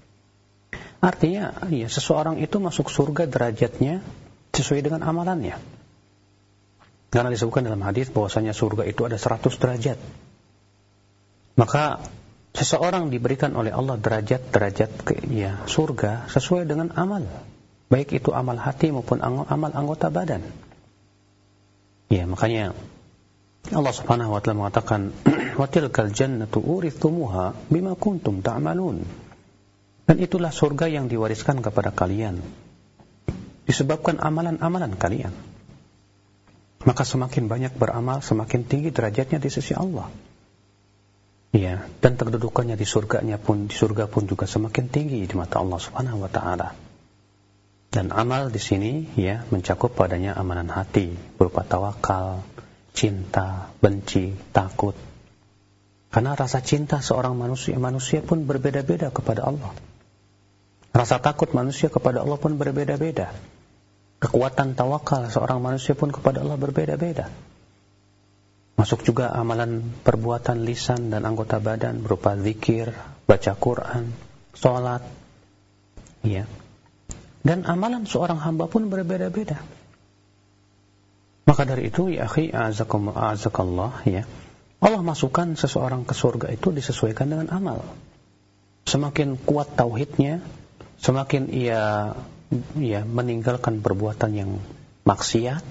Artinya, ya seseorang itu masuk surga derajatnya sesuai dengan amalannya. Karena disebutkan dalam hadis bahwasanya surga itu ada 100 derajat. Maka seseorang diberikan oleh Allah derajat-derajat ya surga sesuai dengan amal. Baik itu amal hati maupun amal anggota badan. Ya, makanya Allah Subhanahu wa taala mengatakan, "Wa tilkal jannatu urithumuha bima kuntum ta'malun." Ta dan itulah surga yang diwariskan kepada kalian. Disebabkan amalan-amalan kalian. Maka semakin banyak beramal, semakin tinggi derajatnya di sisi Allah. Ya, dan kedudukannya di surganya pun di surga pun juga semakin tinggi di mata Allah Subhanahu wa taala. Dan amal di sini ya mencakup padanya amalan hati berupa tawakal, cinta, benci, takut. Karena rasa cinta seorang manusia manusia pun berbeda-beda kepada Allah. Rasa takut manusia kepada Allah pun berbeda-beda. Kekuatan tawakal seorang manusia pun kepada Allah berbeda-beda. Masuk juga amalan perbuatan lisan dan anggota badan berupa zikir, baca Quran, sholat. Ya. Dan amalan seorang hamba pun berbeda-beda. Maka dari itu, ya akhi, azakallah, ya. Allah masukkan seseorang ke surga itu disesuaikan dengan amal. Semakin kuat tauhidnya, semakin ia ya meninggalkan perbuatan yang maksiat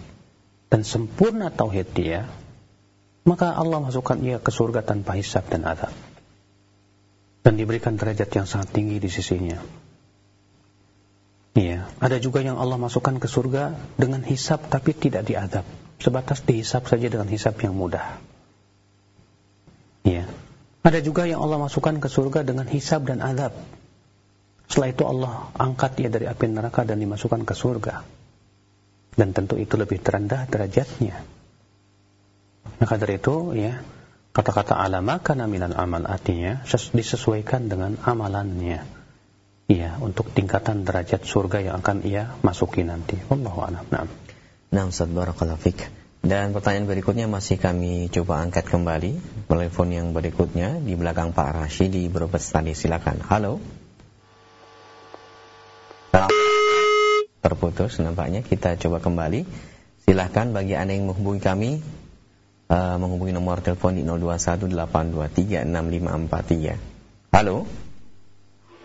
dan sempurna tauhid dia, maka Allah masukkan ia ke surga tanpa hisab dan azab. Dan diberikan derajat yang sangat tinggi di sisinya. Iya, ada juga yang Allah masukkan ke surga dengan hisab tapi tidak diadab. Sebatas dihisab saja dengan hisab yang mudah. Iya. Ada juga yang Allah masukkan ke surga dengan hisab dan azab. Setelah itu Allah angkat dia dari api neraka dan dimasukkan ke surga. Dan tentu itu lebih terendah derajatnya. Maka dari itu ya kata-kata alama karena minal amal artinya disesuaikan dengan amalannya. Ya, untuk tingkatan derajat surga yang akan ia masuki nanti. Allahu a'lam. Naam. Naam, barakallahu fik. Dan pertanyaan berikutnya masih kami coba angkat kembali. Telepon yang berikutnya di belakang Pak Rashid di tadi. Silakan. Halo. Terputus nampaknya kita coba kembali. Silahkan bagi Anda yang menghubungi kami uh, menghubungi nomor telepon di 0218236543. Halo.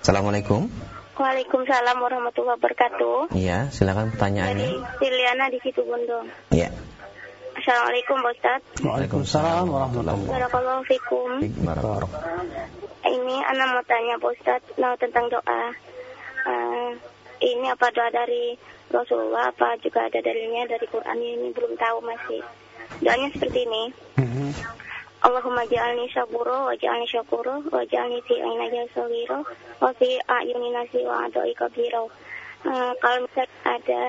Assalamualaikum. Waalaikumsalam warahmatullahi wabarakatuh. Iya, silakan pertanyaannya. Dari Siliana di situ Bondo. Iya. Assalamualaikum Pak Ustaz. Waalaikumsalam warahmatullahi wabarakatuh. Waalaikumsalam. Ini anak mau tanya Pak Ustaz mau tentang doa. Uh, ini apa doa dari Rasulullah apa juga ada dalilnya dari Quran ini belum tahu masih. Doanya seperti ini. Mm-hmm. Allahumma ja'alni saburo wa ja'alni syakuro wa ja'alni fi ainaja sawiro wa fi a'yuni nasi wa adoi kabiro. Uh, kalau misalnya ada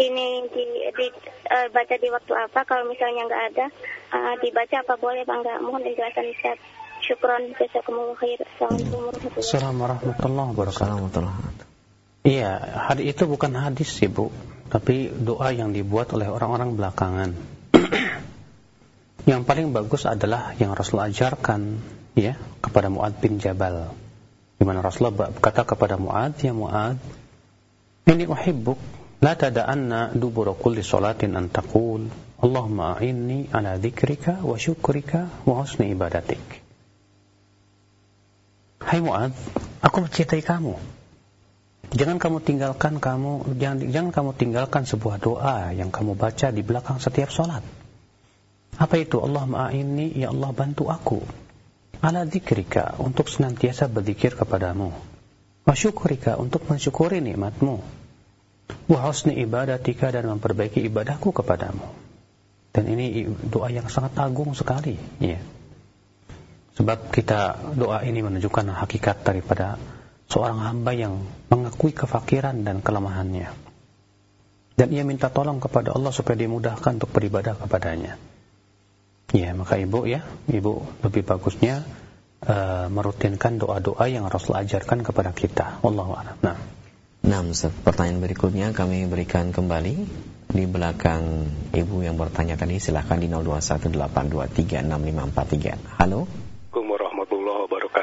ini di, di uh, baca di waktu apa kalau misalnya nggak ada uh, dibaca apa boleh bangga mohon penjelasan Ustaz syukron jazakumullah khair assalamualaikum warahmatullahi wabarakatuh Iya, hadis itu bukan hadis sih Bu, tapi doa yang dibuat oleh orang-orang belakangan. yang paling bagus adalah yang Rasul ajarkan ya kepada Muad bin Jabal. Di mana Rasulullah berkata kepada Muad, "Ya Muad, ini uhibbuk la tada'anna dubura kulli salatin an taqul Allahumma a'inni ala dzikrika wa syukrika wa husni ibadatik." Hai Muad, aku mencintai kamu. Jangan kamu tinggalkan kamu jangan jangan kamu tinggalkan sebuah doa yang kamu baca di belakang setiap sholat. Apa itu? Allah ma'ini, ya Allah bantu aku. Ala dzikrika, untuk senantiasa berzikir kepadamu. Wa syukurika, untuk mensyukuri nikmatmu. Wa husni ibadatika, dan memperbaiki ibadahku kepadamu. Dan ini doa yang sangat agung sekali. Ya. Sebab kita doa ini menunjukkan hakikat daripada seorang hamba yang mengakui kefakiran dan kelemahannya. Dan ia minta tolong kepada Allah supaya dimudahkan untuk beribadah kepadanya. Ya, maka ibu ya, ibu lebih bagusnya uh, merutinkan doa-doa yang Rasul ajarkan kepada kita. Wallahu a'lam. Nah. Nah, Ustaz, pertanyaan berikutnya kami berikan kembali di belakang ibu yang bertanya tadi silahkan di 0218236543. Halo.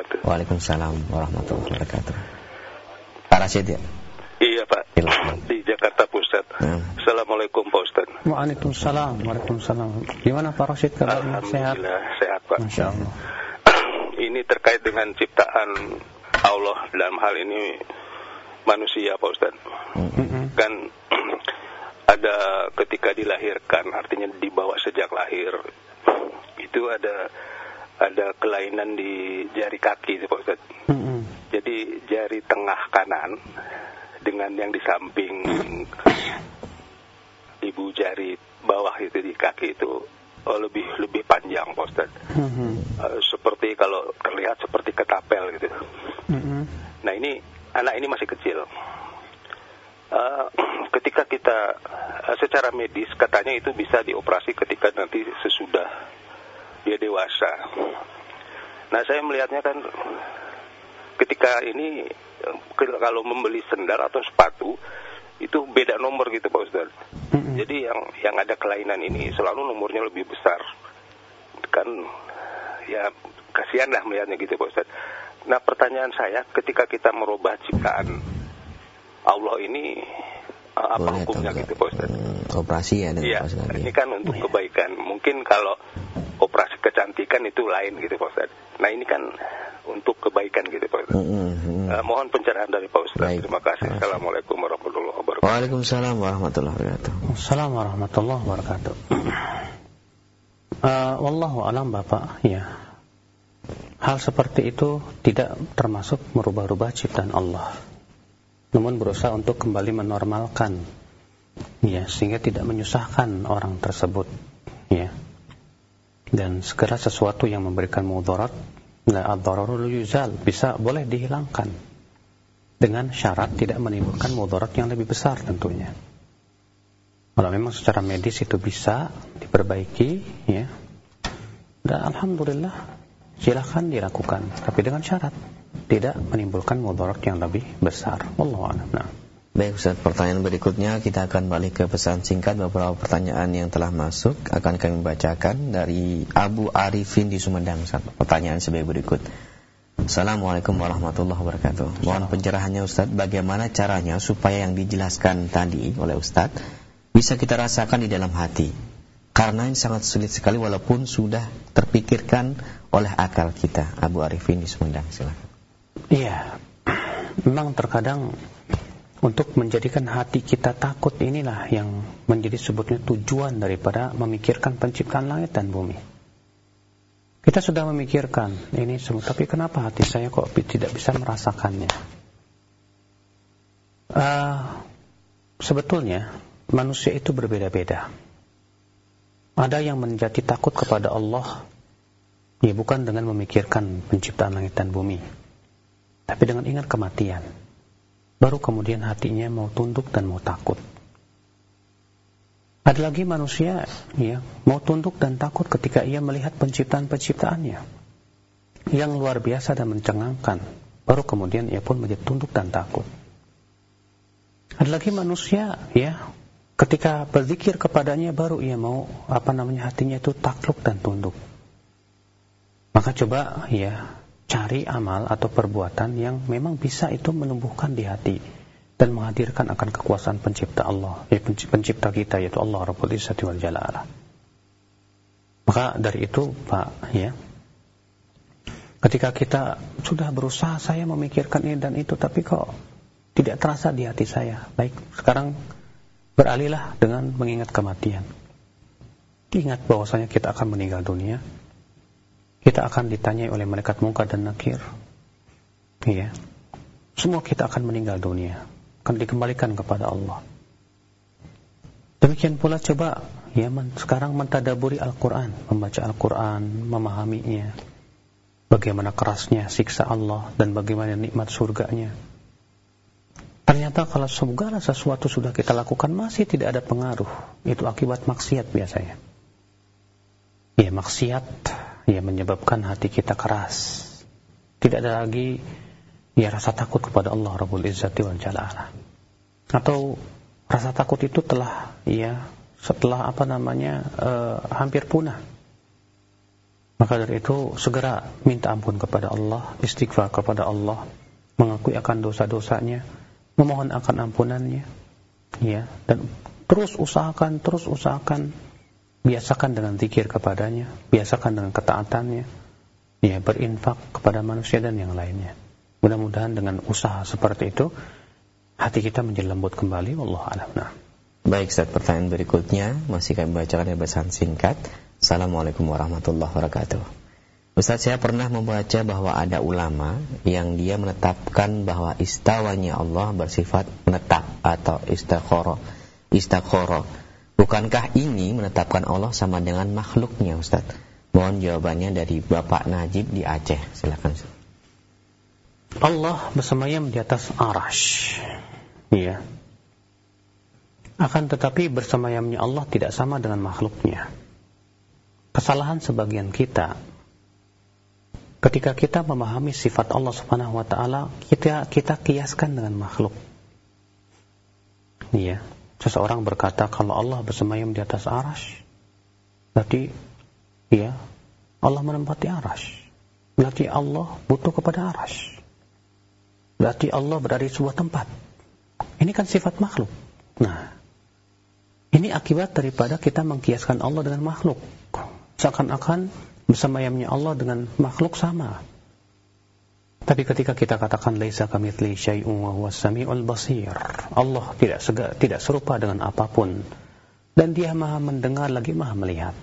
Warahmatullahi wabarakatuh. Waalaikumsalam warahmatullahi wabarakatuh. Pak Rashid ya? Iya Pak. Silahkan. Di Jakarta Pusat. Hmm. Assalamualaikum Pak Ustaz. Waalaikumsalam. Waalaikumsalam. Gimana Pak Rashid kabarnya? Sehat? sehat Pak. Masya Allah. Ini terkait dengan ciptaan Allah dalam hal ini manusia Pak Ustaz. Hmm. Kan ada ketika dilahirkan, artinya dibawa sejak lahir, itu ada ada kelainan di jari kaki Pak Ustaz. Mm-hmm. Jadi jari tengah kanan dengan yang di samping ibu jari bawah itu di kaki itu oh, lebih lebih panjang Pak Ustaz. Mm-hmm. Uh, seperti kalau terlihat seperti ketapel gitu. Mm-hmm. Nah ini anak ini masih kecil. Uh, ketika kita uh, secara medis katanya itu bisa dioperasi ketika nanti sesudah dia dewasa. Nah saya melihatnya kan ketika ini kalau membeli sendal atau sepatu itu beda nomor gitu Pak Ustaz. Mm-hmm. Jadi yang yang ada kelainan ini selalu nomornya lebih besar. Kan ya kasihan lah melihatnya gitu Pak Ustaz. Nah pertanyaan saya ketika kita merubah ciptaan Allah ini apa Boleh hukumnya gitu Pak Ustaz? Hmm, operasi ya Iya, ini kan untuk kebaikan. Mungkin kalau operasi kecantikan itu lain gitu Pak Ustaz. Nah ini kan untuk kebaikan gitu Pak Ustaz. Mm -hmm. uh, mohon pencerahan dari Pak Ustaz. Baik. Terima kasih. Assalamualaikum warahmatullahi wabarakatuh. Waalaikumsalam warahmatullahi wabarakatuh. Assalamualaikum warahmatullahi wabarakatuh. uh, wallahu alam Bapak, ya. Hal seperti itu tidak termasuk merubah-rubah ciptaan Allah. Namun berusaha untuk kembali menormalkan ya sehingga tidak menyusahkan orang tersebut ya dan segala sesuatu yang memberikan mudarat la ad-dararul yuzal bisa boleh dihilangkan dengan syarat tidak menimbulkan mudarat yang lebih besar tentunya. Kalau memang secara medis itu bisa diperbaiki ya. Dan alhamdulillah silahkan dilakukan tapi dengan syarat tidak menimbulkan mudarat yang lebih besar. Wallahu a'lam. Nah. Baik Ustaz, pertanyaan berikutnya kita akan balik ke pesan singkat beberapa pertanyaan yang telah masuk akan kami bacakan dari Abu Arifin di Sumedang Ustaz. Pertanyaan sebagai berikut. Assalamualaikum warahmatullahi wabarakatuh. Mohon pencerahannya Ustaz, bagaimana caranya supaya yang dijelaskan tadi oleh Ustaz bisa kita rasakan di dalam hati? Karena ini sangat sulit sekali walaupun sudah terpikirkan oleh akal kita. Abu Arifin di Sumedang, silakan. Iya, memang terkadang untuk menjadikan hati kita takut inilah yang menjadi sebutnya tujuan daripada memikirkan penciptaan langit dan bumi. Kita sudah memikirkan ini semua, tapi kenapa hati saya kok tidak bisa merasakannya? Uh, sebetulnya manusia itu berbeda-beda. Ada yang menjadi takut kepada Allah, ya bukan dengan memikirkan penciptaan langit dan bumi, tapi dengan ingat kematian baru kemudian hatinya mau tunduk dan mau takut. Ada lagi manusia ya, mau tunduk dan takut ketika ia melihat penciptaan-penciptaannya yang luar biasa dan mencengangkan. Baru kemudian ia pun menjadi tunduk dan takut. Ada lagi manusia ya, ketika berzikir kepadanya baru ia mau apa namanya hatinya itu takluk dan tunduk. Maka coba ya cari amal atau perbuatan yang memang bisa itu menumbuhkan di hati dan menghadirkan akan kekuasaan pencipta Allah, ya pencipta kita yaitu Allah Rabbul Izzati wal Jalalah. Maka dari itu, Pak, ya. Ketika kita sudah berusaha saya memikirkan ini dan itu tapi kok tidak terasa di hati saya. Baik, sekarang beralihlah dengan mengingat kematian. Ingat bahwasanya kita akan meninggal dunia. Kita akan ditanyai oleh malaikat muka dan nakir. Iya. Semua kita akan meninggal dunia. Akan dikembalikan kepada Allah. Demikian pula coba ya sekarang mentadaburi Al-Quran, membaca Al-Quran, memahaminya. Bagaimana kerasnya siksa Allah dan bagaimana nikmat surganya. Ternyata kalau segala sesuatu sudah kita lakukan masih tidak ada pengaruh. Itu akibat maksiat biasanya. Ya maksiat ya menyebabkan hati kita keras. Tidak ada lagi ya rasa takut kepada Allah Rabbul Izzati wal Jalala. Atau rasa takut itu telah ya setelah apa namanya uh, hampir punah. Maka dari itu segera minta ampun kepada Allah, istighfar kepada Allah, mengakui akan dosa-dosanya, memohon akan ampunannya, ya, dan terus usahakan, terus usahakan biasakan dengan zikir kepadanya, biasakan dengan ketaatannya, ya berinfak kepada manusia dan yang lainnya. Mudah-mudahan dengan usaha seperti itu hati kita menjadi lembut kembali. Allah alam. Nah. Baik, Ustaz, pertanyaan berikutnya masih kami bacakan pesan singkat. Assalamualaikum warahmatullahi wabarakatuh. Ustaz, saya pernah membaca bahwa ada ulama yang dia menetapkan bahwa istawanya Allah bersifat menetap atau istakhara. Istakhara Bukankah ini menetapkan Allah sama dengan makhluknya Ustaz? Mohon jawabannya dari Bapak Najib di Aceh. Silakan Ustaz. Allah bersemayam di atas arash. Iya. Akan tetapi bersemayamnya Allah tidak sama dengan makhluknya. Kesalahan sebagian kita ketika kita memahami sifat Allah Subhanahu wa taala, kita kita kiaskan dengan makhluk. Iya. Seseorang berkata kalau Allah bersemayam di atas arash, berarti ya Allah menempati arash. Berarti Allah butuh kepada arash. Berarti Allah berada di sebuah tempat. Ini kan sifat makhluk. Nah, ini akibat daripada kita mengkiaskan Allah dengan makhluk. Seakan-akan bersemayamnya Allah dengan makhluk sama. Tapi ketika kita katakan laisa kamitsli syai'un wa huwas samiul basir. Allah tidak sega, tidak serupa dengan apa pun dan Dia Maha mendengar lagi Maha melihat.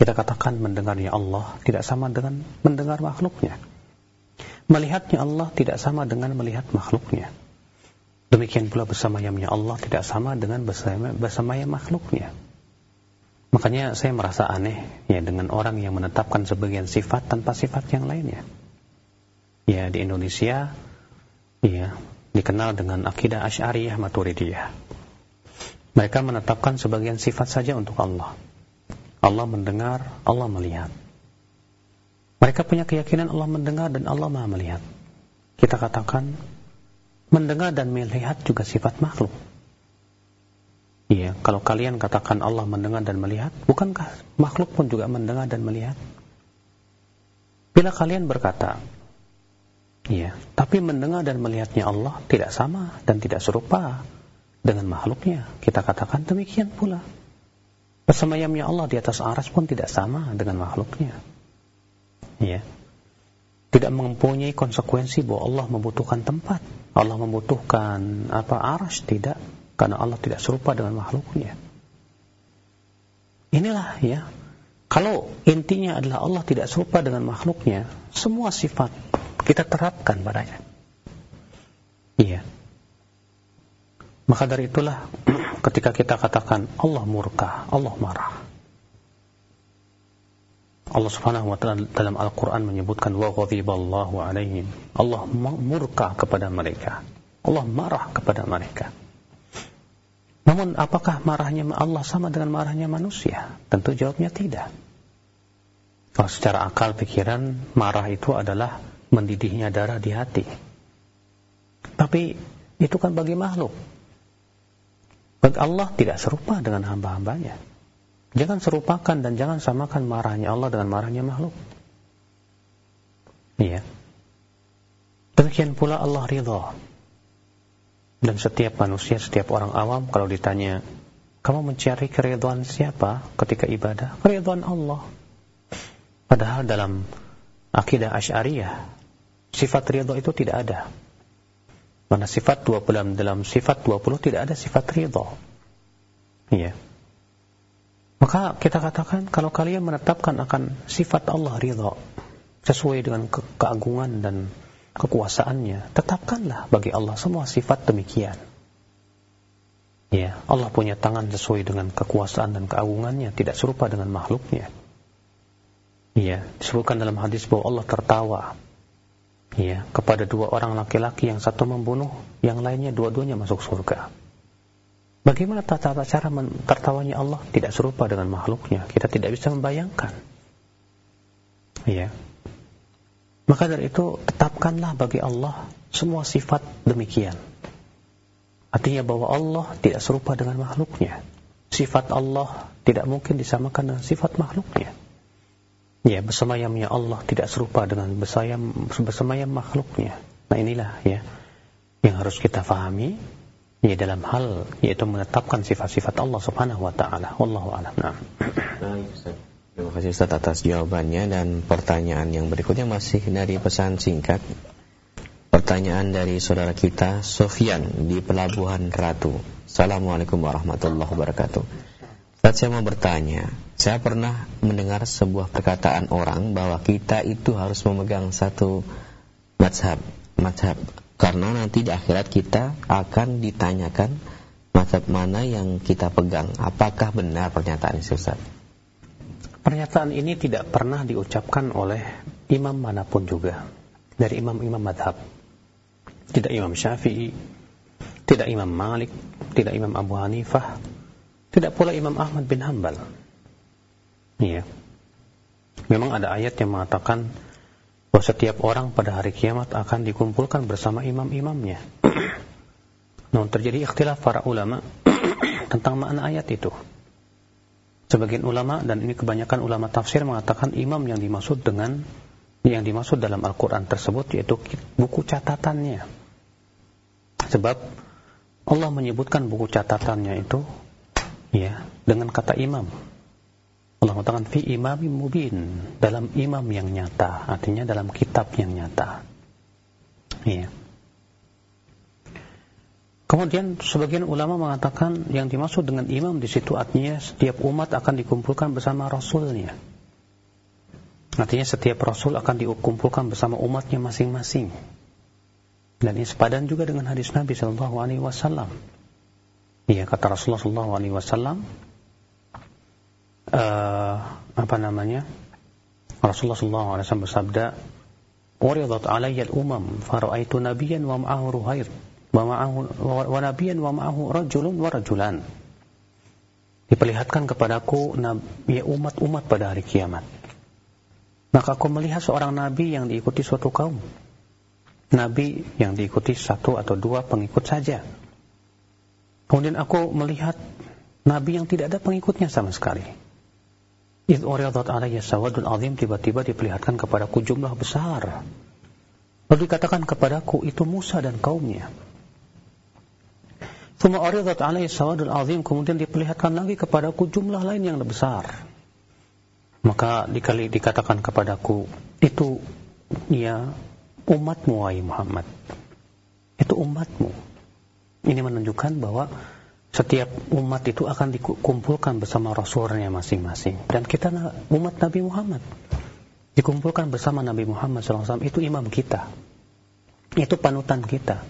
Kita katakan mendengarnya Allah tidak sama dengan mendengar makhluknya. Melihatnya Allah tidak sama dengan melihat makhluknya. Demikian pula bersamayamnya Allah tidak sama dengan bersamayam makhluknya. Makanya saya merasa aneh ya dengan orang yang menetapkan sebagian sifat tanpa sifat yang lainnya ya di Indonesia ya dikenal dengan akidah Asy'ariyah Maturidiyah. Mereka menetapkan sebagian sifat saja untuk Allah. Allah mendengar, Allah melihat. Mereka punya keyakinan Allah mendengar dan Allah Maha melihat. Kita katakan mendengar dan melihat juga sifat makhluk. Iya, kalau kalian katakan Allah mendengar dan melihat, bukankah makhluk pun juga mendengar dan melihat? Bila kalian berkata, Iya, tapi mendengar dan melihatnya Allah tidak sama dan tidak serupa dengan makhluknya. Kita katakan demikian pula. Persemayamnya Allah di atas aras pun tidak sama dengan makhluknya. Iya. Tidak mempunyai konsekuensi bahwa Allah membutuhkan tempat. Allah membutuhkan apa aras tidak karena Allah tidak serupa dengan makhluknya. Inilah ya. Kalau intinya adalah Allah tidak serupa dengan makhluknya, semua sifat kita terapkan padanya. Iya. Maka dari itulah ketika kita katakan Allah murka, Allah marah. Allah Subhanahu wa taala dalam Al-Qur'an menyebutkan wa ghadiballahu alaihim. Allah murka kepada mereka. Allah marah kepada mereka. Namun apakah marahnya Allah sama dengan marahnya manusia? Tentu jawabnya tidak. Kalau secara akal pikiran marah itu adalah mendidihnya darah di hati. Tapi itu kan bagi makhluk. Bagi Allah tidak serupa dengan hamba-hambanya. Jangan serupakan dan jangan samakan marahnya Allah dengan marahnya makhluk. Iya. Demikian pula Allah ridha. Dan setiap manusia, setiap orang awam kalau ditanya, kamu mencari keridhaan siapa ketika ibadah? Keridhaan Allah. Padahal dalam akidah Asy'ariyah Sifat ridho itu tidak ada. Mana sifat 20 dalam sifat 20 tidak ada sifat ridha. Iya. Maka kita katakan kalau kalian menetapkan akan sifat Allah ridha sesuai dengan ke keagungan dan kekuasaannya, tetapkanlah bagi Allah semua sifat demikian. Ya, Allah punya tangan sesuai dengan kekuasaan dan keagungannya, tidak serupa dengan makhluknya. Iya, disebutkan dalam hadis bahwa Allah tertawa. Iya, kepada dua orang laki-laki yang satu membunuh, yang lainnya dua-duanya masuk surga. Bagaimana tata cara tertawanya Allah tidak serupa dengan makhluknya? Kita tidak bisa membayangkan. Iya. Maka dari itu tetapkanlah bagi Allah semua sifat demikian. Artinya bahwa Allah tidak serupa dengan makhluknya. Sifat Allah tidak mungkin disamakan dengan sifat makhluknya. Ya, bersemayamnya Allah tidak serupa dengan bersemayam, bersemayam makhluknya. Nah inilah ya yang harus kita fahami ya dalam hal yaitu menetapkan sifat-sifat Allah Subhanahu wa taala. Wallahu a'lam. Nah. Terima kasih Ustaz atas jawabannya dan pertanyaan yang berikutnya masih dari pesan singkat. Pertanyaan dari saudara kita Sofian di Pelabuhan Ratu. Assalamualaikum warahmatullahi wabarakatuh. Saat saya mau bertanya, saya pernah mendengar sebuah perkataan orang bahwa kita itu harus memegang satu mazhab, mazhab karena nanti di akhirat kita akan ditanyakan mazhab mana yang kita pegang. Apakah benar pernyataan ini Ustaz? Pernyataan ini tidak pernah diucapkan oleh imam mana pun juga dari imam-imam madhab. Tidak Imam Syafi'i, tidak Imam Malik, tidak Imam Abu Hanifah, tidak pula Imam Ahmad bin Hambal. Iya. Memang ada ayat yang mengatakan bahwa setiap orang pada hari kiamat akan dikumpulkan bersama imam-imamnya. Namun terjadi ikhtilaf para ulama tentang makna ayat itu. Sebagian ulama dan ini kebanyakan ulama tafsir mengatakan imam yang dimaksud dengan yang dimaksud dalam Al-Quran tersebut yaitu buku catatannya. Sebab Allah menyebutkan buku catatannya itu ya dengan kata imam Allah mengatakan fi imam mubin dalam imam yang nyata artinya dalam kitab yang nyata ya Kemudian sebagian ulama mengatakan yang dimaksud dengan imam di situ artinya setiap umat akan dikumpulkan bersama rasulnya. Artinya setiap rasul akan dikumpulkan bersama umatnya masing-masing. Dan ini sepadan juga dengan hadis Nabi Shallallahu Alaihi Wasallam Iya kata Rasulullah SAW uh, apa namanya? Rasulullah SAW bersabda Waridat alayya al-umam faraitu nabiyan wa ma'ahu ruhair wa ma'ahu wa nabiyan wa ma'ahu rajulun wa rajulan. Diperlihatkan kepadaku ya umat-umat pada hari kiamat. Maka aku melihat seorang nabi yang diikuti suatu kaum. Nabi yang diikuti satu atau dua pengikut saja. Kemudian aku melihat Nabi yang tidak ada pengikutnya sama sekali. Uriyadat alaiya sawadul azim tiba-tiba diperlihatkan kepadaku jumlah besar. Lalu dikatakan kepadaku itu Musa dan kaumnya. Thumma uriyadat alaiya sawadul azim kemudian diperlihatkan lagi kepadaku jumlah lain yang lebih besar. Maka dikali dikatakan kepadaku itu ya umatmu wahai Muhammad. Itu umatmu. Ini menunjukkan bahwa setiap umat itu akan dikumpulkan bersama rasulnya masing-masing. Dan kita umat Nabi Muhammad dikumpulkan bersama Nabi Muhammad SAW itu imam kita. Itu panutan kita.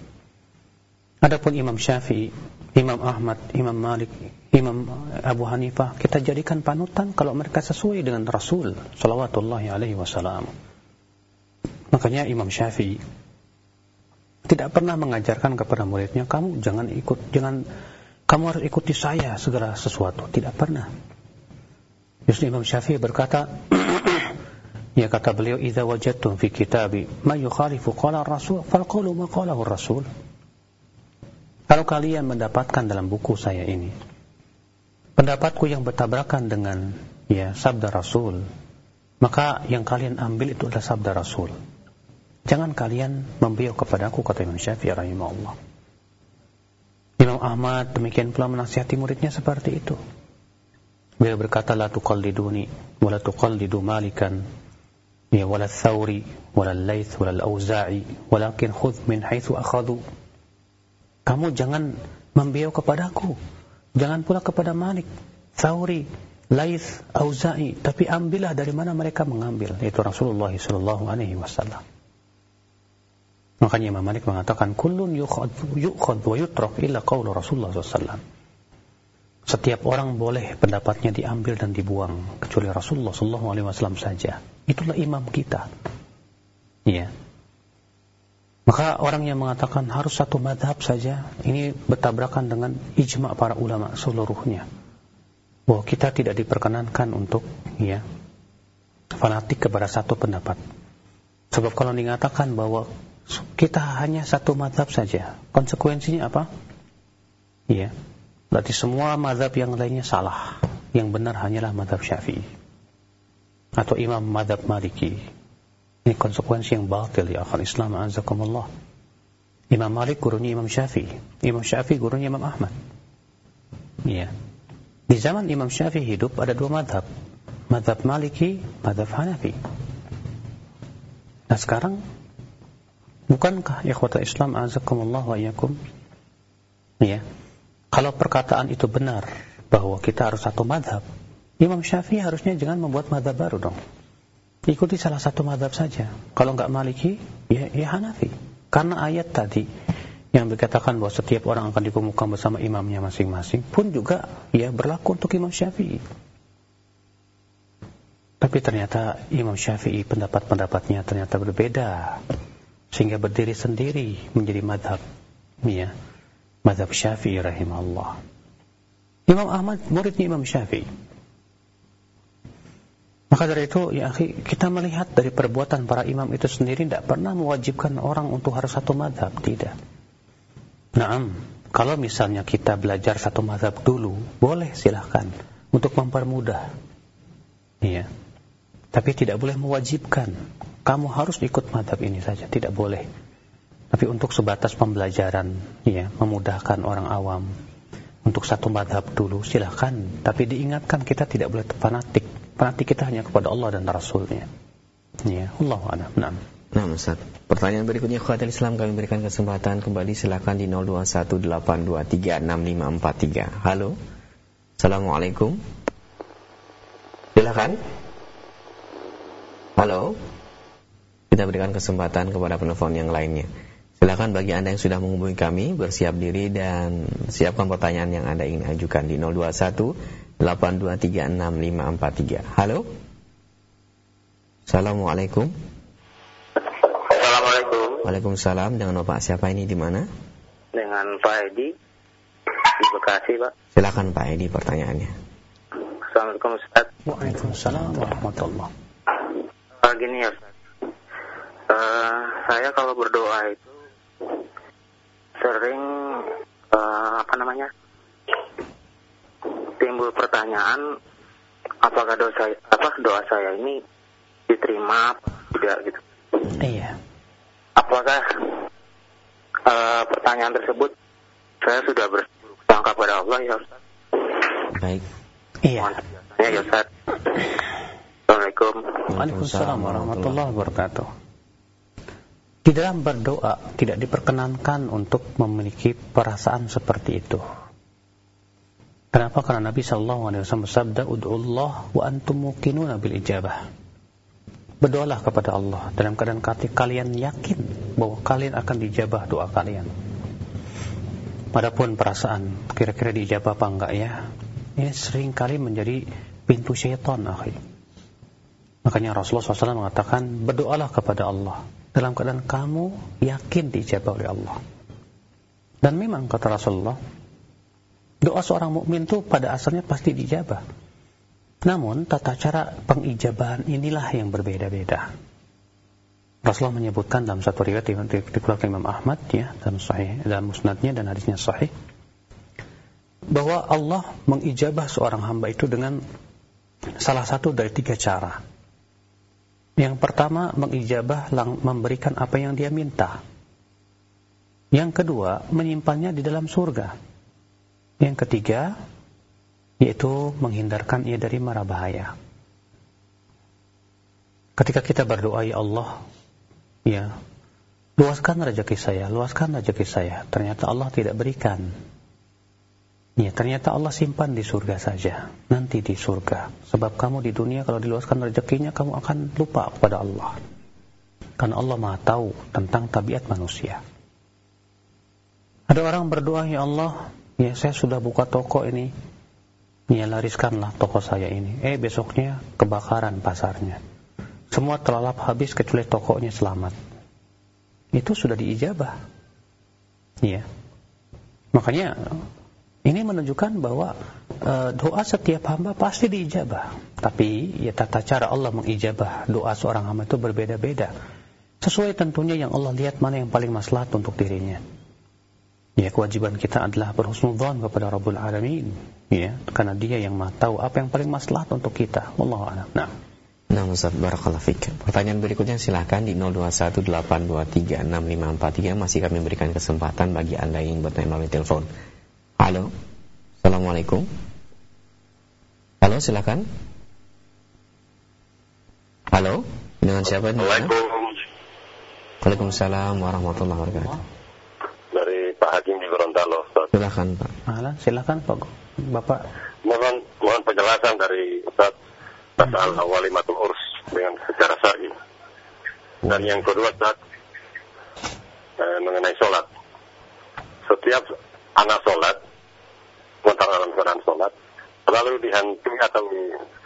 Adapun Imam Syafi'i, Imam Ahmad, Imam Malik, Imam Abu Hanifah, kita jadikan panutan kalau mereka sesuai dengan Rasul Sallallahu Alaihi Wasallam. Makanya Imam Syafi'i tidak pernah mengajarkan kepada muridnya kamu jangan ikut jangan kamu harus ikuti saya segera sesuatu. Tidak pernah. Justru Imam Syafi'i berkata ya kata beliau idza wajadtum fi kitabi ma yukhalifu qala rasul faqulu ma qalahu rasul kalau kalian mendapatkan dalam buku saya ini pendapatku yang bertabrakan dengan ya sabda rasul maka yang kalian ambil itu adalah sabda rasul. Jangan kalian membiau kepadaku kata Imam Syafi'i rahimahullah. Imam Ahmad demikian pula menasihati muridnya seperti itu. Beliau berkata la tuqalliduni wa la tuqallidu malikan ya wala thawri wala laith wala al-auza'i walakin khudh min haitsu akhadhu Kamu jangan membiau kepadaku. Jangan pula kepada Malik, Thawri, Laith, Auza'i, tapi ambillah dari mana mereka mengambil. Itu Rasulullah sallallahu alaihi wasallam. Makanya Imam Malik mengatakan kullun yukhad wa yutrak illa Rasulullah sallallahu Setiap orang boleh pendapatnya diambil dan dibuang kecuali Rasulullah sallallahu alaihi wasallam saja. Itulah imam kita. Iya. Maka orang yang mengatakan harus satu madhab saja, ini bertabrakan dengan ijma para ulama seluruhnya bahwa kita tidak diperkenankan untuk ya fanatik kepada satu pendapat. Sebab kalau dikatakan bahwa kita hanya satu madhab saja, konsekuensinya apa? Ya, berarti semua madhab yang lainnya salah. Yang benar hanyalah madhab syafi'i. Atau imam madhab maliki. Ini konsekuensi yang batil ya akhal Islam azakumullah. Imam Malik gurunya Imam Syafi'i. Imam Syafi'i gurunya Imam Ahmad. Iya. Di zaman Imam Syafi'i hidup ada dua madhab. Madhab Maliki, madhab Hanafi. Nah sekarang, bukankah ikhwata Islam azakumullah wa iyakum? Ya. Kalau perkataan itu benar, bahwa kita harus satu madhab, Imam Syafi'i harusnya jangan membuat madhab baru dong. Ikuti salah satu madhab saja. Kalau nggak Maliki, ya, ya Hanafi. Karena ayat tadi, yang dikatakan bahwa setiap orang akan dikumpulkan bersama imamnya masing-masing pun juga ya berlaku untuk Imam Syafi'i. Tapi ternyata Imam Syafi'i pendapat-pendapatnya ternyata berbeda sehingga berdiri sendiri menjadi madhab ya madhab Syafi'i rahimahullah. Imam Ahmad muridnya Imam Syafi'i. Maka dari itu ya akhi, kita melihat dari perbuatan para imam itu sendiri tidak pernah mewajibkan orang untuk harus satu madhab, tidak. Naam, kalau misalnya kita belajar satu mazhab dulu, boleh silahkan untuk mempermudah. Iya. Tapi tidak boleh mewajibkan. Kamu harus ikut mazhab ini saja, tidak boleh. Tapi untuk sebatas pembelajaran, ya, memudahkan orang awam. Untuk satu mazhab dulu, silahkan. Tapi diingatkan kita tidak boleh fanatik. Fanatik kita hanya kepada Allah dan Rasulnya. Ya, Allah a'lam. Naam. Nah Ustaz, pertanyaan berikutnya Khawatir Islam kami berikan kesempatan kembali silakan di 0218236543. Halo. Assalamualaikum. Silakan. Halo. Kita berikan kesempatan kepada penelpon yang lainnya. Silakan bagi Anda yang sudah menghubungi kami bersiap diri dan siapkan pertanyaan yang Anda ingin ajukan di 021 8236543. Halo. Assalamualaikum. Waalaikumsalam. Dengan Bapak siapa ini di mana? Dengan Pak Edi di Bekasi, Pak. Silakan Pak Edi pertanyaannya. Assalamualaikum Ustaz. Waalaikumsalam warahmatullah. Uh, gini ya Ustaz. Uh, saya kalau berdoa itu sering uh, apa namanya timbul pertanyaan apakah doa apa doa saya ini diterima apa tidak gitu. Iya apakah uh, pertanyaan tersebut saya sudah bersangka pada Allah ya Ustaz? Baik. Iya. Ya Ustaz. Assalamualaikum. Waalaikumsalam warahmatullahi wabarakatuh. Di dalam berdoa tidak diperkenankan untuk memiliki perasaan seperti itu. Kenapa? Karena Nabi Shallallahu Alaihi Wasallam bersabda, "Udullah wa antum muqinuna bil ijabah." Berdoalah kepada Allah dalam keadaan kalian yakin bahwa kalian akan dijabah doa kalian. Adapun perasaan kira-kira dijabah apa enggak ya? Ini sering kali menjadi pintu syaitan, akhi. Makanya Rasulullah SAW mengatakan, berdoalah kepada Allah dalam keadaan kamu yakin dijabah oleh Allah. Dan memang kata Rasulullah, doa seorang mukmin itu pada asalnya pasti dijabah. Namun tata cara pengijabahan inilah yang berbeda-beda. Rasulullah menyebutkan dalam satu riwayat dikeluarkan Imam Ahmad ya dalam sahih dalam musnadnya dan hadisnya sahih bahwa Allah mengijabah seorang hamba itu dengan salah satu dari tiga cara. Yang pertama mengijabah memberikan apa yang dia minta. Yang kedua menyimpannya di dalam surga. Yang ketiga yaitu menghindarkan ia dari mara bahaya. Ketika kita berdoa ya Allah, ya luaskan rezeki saya, luaskan rezeki saya. Ternyata Allah tidak berikan. Ya, ternyata Allah simpan di surga saja. Nanti di surga. Sebab kamu di dunia kalau diluaskan rezekinya, kamu akan lupa kepada Allah. Karena Allah maha tahu tentang tabiat manusia. Ada orang berdoa, Ya Allah, ya saya sudah buka toko ini. Ya lariskanlah toko saya ini. Eh besoknya kebakaran pasarnya. Semua terlalap habis kecuali tokonya selamat. Itu sudah diijabah. Ya. Makanya ini menunjukkan bahwa e, doa setiap hamba pasti diijabah. Tapi ya tata cara Allah mengijabah doa seorang hamba itu berbeda-beda. Sesuai tentunya yang Allah lihat mana yang paling maslahat untuk dirinya. Ya kewajiban kita adalah berhusnudzon kepada Rabbul Alamin. Ya, karena dia yang tahu apa yang paling maslahat untuk kita. Allah a'lam. Nah. Nah, Ustaz Barakallah Fik. Pertanyaan berikutnya silahkan di 0218236543 masih kami berikan kesempatan bagi Anda yang bertanya melalui telepon. Halo. Assalamualaikum. Halo, silakan. Halo, dengan siapa ini? Assalamualaikum. Waalaikumsalam warahmatullahi wabarakatuh. Dari Pak Hakim di Gorontalo, Ustaz. Silakan, Pak. Halo, silakan Pak. Bapak. Mohon mohon penjelasan dari Ustaz masalah hmm. walimatul urs dengan secara syar'i. Dan yang kedua Ustaz eh, mengenai sholat. Setiap anak sholat, sementara dalam keadaan sholat, selalu dihantui atau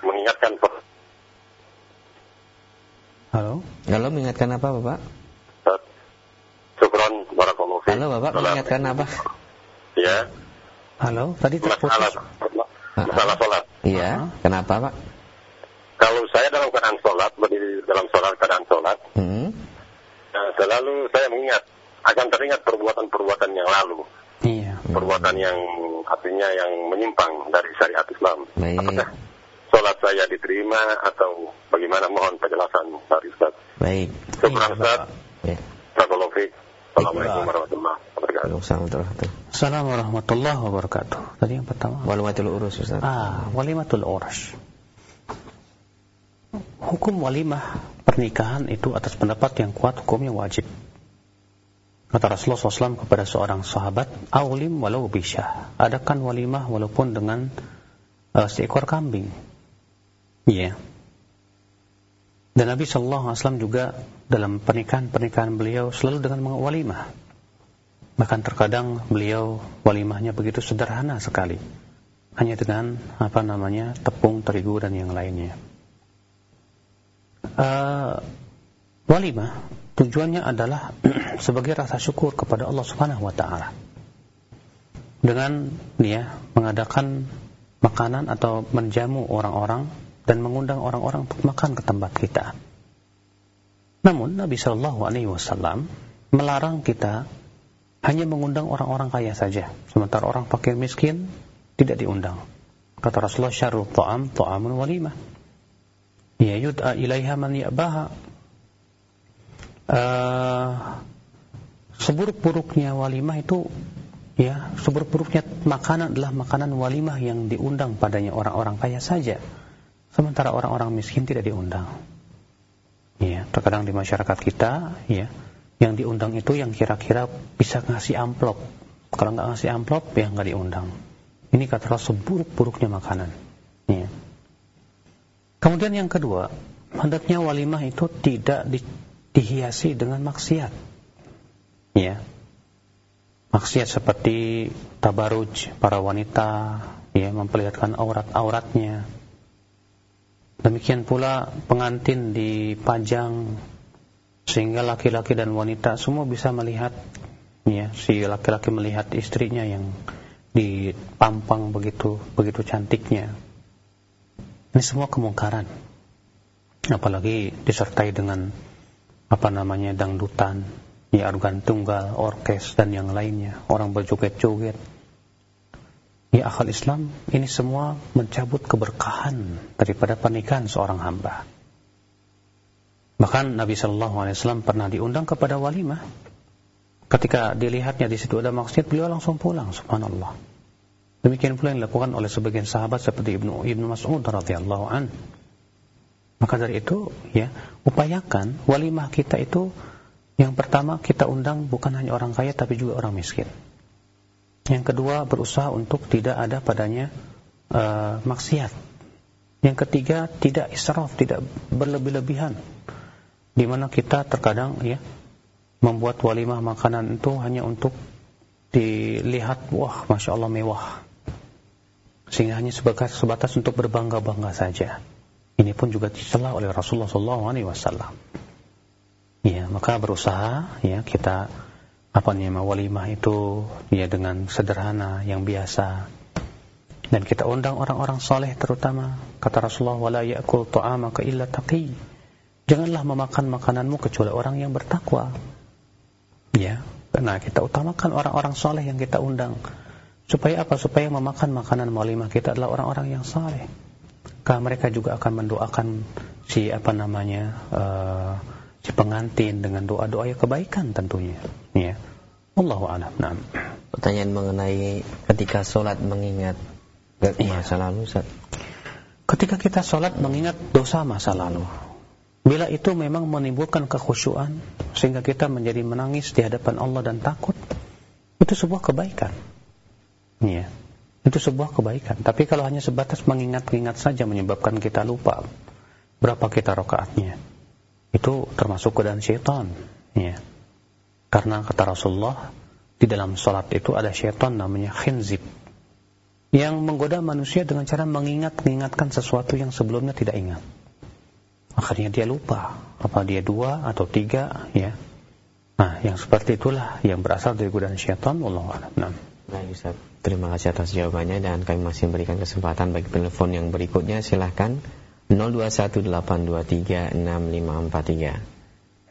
mengingatkan Halo? Halo, mengingatkan apa Bapak? Syukron, barakallahu Halo Bapak, mengingatkan apa? Ya. Halo, tadi terputus. Masalah, masalah sholat. Iya, kenapa Pak? Kalau saya dalam keadaan sholat, berdiri dalam sholat, keadaan sholat, hmm. nah, selalu saya mengingat, akan teringat perbuatan-perbuatan yang lalu. Iya. Perbuatan yang artinya yang menyimpang dari syariat Islam. Baik. Apakah sholat saya diterima atau bagaimana mohon penjelasan dari Ustaz. Baik. Syukur Ustaz. Ya. Assalamualaikum warahmatullahi wabarakatuh. Assalamualaikum warahmatullahi wabarakatuh. Tadi yang pertama. Walimatul urus Ustaz. Ah, walimatul urus. Hukum walimah pernikahan itu atas pendapat yang kuat hukumnya wajib. Kata Rasulullah SAW kepada seorang sahabat, Aulim walau bisa. Adakan walimah walaupun dengan uh, seekor kambing. Iya. Yeah. Dan Nabi SAW juga dalam pernikahan-pernikahan beliau selalu dengan walimah. Bahkan terkadang beliau walimahnya begitu sederhana sekali. Hanya dengan apa namanya tepung, terigu dan yang lainnya. Uh, walimah Tujuannya adalah sebagai rasa syukur kepada Allah Subhanahu wa taala. Dengan dia mengadakan makanan atau menjamu orang-orang dan mengundang orang-orang untuk makan ke tempat kita. Namun Nabi Shallallahu alaihi wasallam melarang kita hanya mengundang orang-orang kaya saja, sementara orang fakir miskin tidak diundang. Kata Rasulullah syarul ta'am ta'amun walimah. Ya yud'a ilaiha man ya'baha uh, seburuk-buruknya walimah itu ya seburuk-buruknya makanan adalah makanan walimah yang diundang padanya orang-orang kaya saja. Sementara orang-orang miskin tidak diundang. Ya terkadang di masyarakat kita ya yang diundang itu yang kira-kira bisa ngasih amplop. Kalau nggak ngasih amplop ya nggak diundang. Ini katalah seburuk-buruknya makanan. Ya. Kemudian yang kedua hendaknya walimah itu tidak di dihiasi dengan maksiat. Ya. Maksiat seperti tabaruj para wanita, ya, memperlihatkan aurat-auratnya. Demikian pula pengantin dipajang sehingga laki-laki dan wanita semua bisa melihat ya, si laki-laki melihat istrinya yang dipampang begitu begitu cantiknya. Ini semua kemungkaran. Apalagi disertai dengan apa namanya dangdutan, ya organ tunggal, orkes dan yang lainnya, orang berjoget-joget. Ya akal Islam, ini semua mencabut keberkahan daripada pernikahan seorang hamba. Bahkan Nabi Shallallahu Alaihi Wasallam pernah diundang kepada walimah. Ketika dilihatnya di situ ada maksiat, beliau langsung pulang. Subhanallah. Demikian pula yang dilakukan oleh sebagian sahabat seperti Ibnu Ibnu Mas'ud radhiyallahu an. Maka dari itu, ya, upayakan walimah kita itu Yang pertama, kita undang bukan hanya orang kaya tapi juga orang miskin. Yang kedua, berusaha untuk tidak ada padanya uh, maksiat. Yang ketiga, tidak israf, tidak berlebih-lebihan. Di mana kita terkadang ya membuat walimah makanan itu hanya untuk dilihat, wah, masya Allah mewah. Sehingga hanya sebatas, sebatas untuk berbangga-bangga saja. Ini pun juga dicela oleh Rasulullah SAW. Ya, maka berusaha ya kita apa namanya walimah itu ya dengan sederhana yang biasa dan kita undang orang-orang soleh terutama. Kata Rasulullah, wala ya'kul ta'amaka illa taqi. Janganlah memakan makananmu kecuali orang yang bertakwa. Ya, karena kita utamakan orang-orang soleh yang kita undang. Supaya apa? Supaya memakan makanan malimah kita adalah orang-orang yang soleh. Karena mereka juga akan mendoakan si apa namanya uh, si pengantin dengan doa-doa yang kebaikan tentunya. Ya. Allahu a'lam. Nah. Pertanyaan mengenai ketika sholat mengingat Iya. Masa lalu Ustaz. Ketika kita sholat mengingat dosa masa lalu. Bila itu memang menimbulkan kekhusyuan sehingga kita menjadi menangis di hadapan Allah dan takut, itu sebuah kebaikan. Iya. Itu sebuah kebaikan. Tapi kalau hanya sebatas mengingat-ingat saja menyebabkan kita lupa berapa kita rokaatnya, itu termasuk godaan syaitan. Iya. Karena kata Rasulullah, di dalam sholat itu ada syaitan namanya khinzib yang menggoda manusia dengan cara mengingat-ingatkan sesuatu yang sebelumnya tidak ingat. Akhirnya dia lupa apa dia dua atau tiga, ya. Nah, yang seperti itulah yang berasal dari godaan syaitan. Allah Nah. Ustaz, terima kasih atas jawabannya dan kami masih memberikan kesempatan bagi penelpon yang berikutnya. Silahkan 0218236543.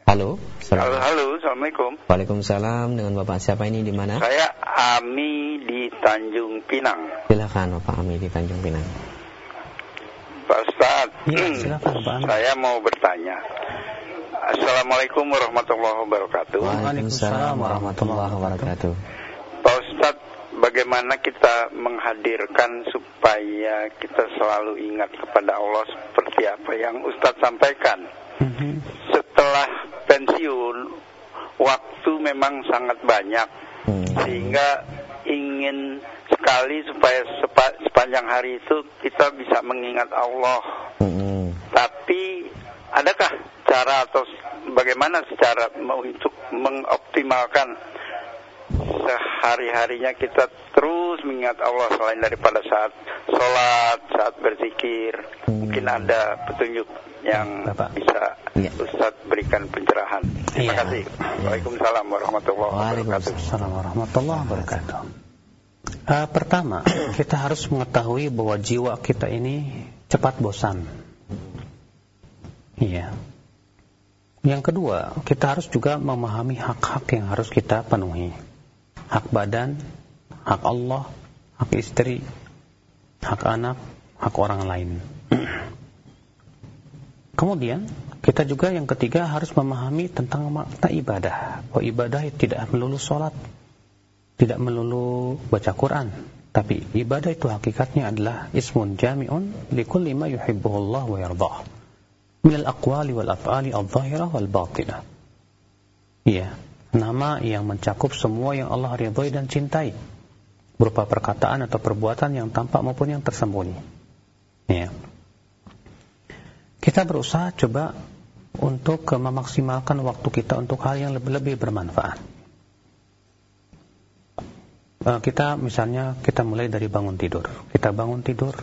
Halo. Halo, halo, Assalamualaikum. Waalaikumsalam. Dengan Bapak siapa ini di mana? Saya Ami di Tanjung Pinang. Silakan Bapak Ami di Tanjung Pinang. Pak Ustaz, ya, silakan, Pak Ami. saya mau bertanya. Assalamualaikum warahmatullahi wabarakatuh. Waalaikumsalam warahmatullahi wabarakatuh. Pak Ustaz, bagaimana kita menghadirkan supaya kita selalu ingat kepada Allah seperti apa yang Ustaz sampaikan? Mm -hmm. Setelah pensiun waktu memang sangat banyak hmm. sehingga ingin sekali supaya sepa, sepanjang hari itu kita bisa mengingat Allah. Hmm. Tapi adakah cara atau bagaimana secara untuk mengoptimalkan sehari-harinya kita terus mengingat Allah selain daripada saat sholat, saat berzikir. Hmm. Mungkin ada petunjuk yang Bapak. bisa ya. Ustaz berikan pencerahan. Terima ya. kasih. Waalaikumsalam warahmatullahi wabarakatuh. Waalaikumsalam warahmatullahi wabarakatuh. Uh, pertama, kita harus mengetahui bahwa jiwa kita ini cepat bosan. Iya. Yang kedua, kita harus juga memahami hak-hak yang harus kita penuhi. Hak badan, hak Allah, hak istri, hak anak, hak orang lain. Kemudian kita juga yang ketiga harus memahami tentang makna ibadah. Bahwa ibadah tidak melulu sholat, tidak melulu baca Quran, tapi ibadah itu hakikatnya adalah ismun jami'un likulli ma yuhibbuhullah wa yardah. Minal aqwali wal af'ali al-zahirah wal batinah. Iya, nama yang mencakup semua yang Allah ridhoi dan cintai berupa perkataan atau perbuatan yang tampak maupun yang tersembunyi. Iya. Kita berusaha coba untuk memaksimalkan waktu kita untuk hal yang lebih, lebih bermanfaat. Eh, kita misalnya kita mulai dari bangun tidur. Kita bangun tidur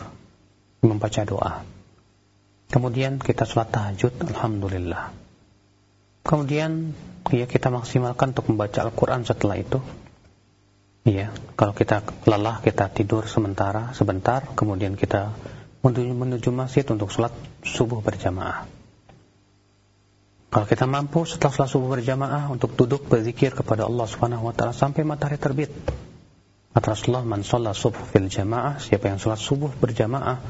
membaca doa. Kemudian kita sholat tahajud, alhamdulillah. Kemudian ya kita maksimalkan untuk membaca Al-Quran setelah itu. Iya, kalau kita lelah kita tidur sementara, sebentar, kemudian kita menuju, menuju masjid untuk sholat subuh berjamaah. Kalau kita mampu setelah sholat subuh berjamaah untuk duduk berzikir kepada Allah Subhanahu wa taala sampai matahari terbit. Kata Rasulullah, "Man shalla subuh fil jamaah," siapa yang sholat subuh berjamaah,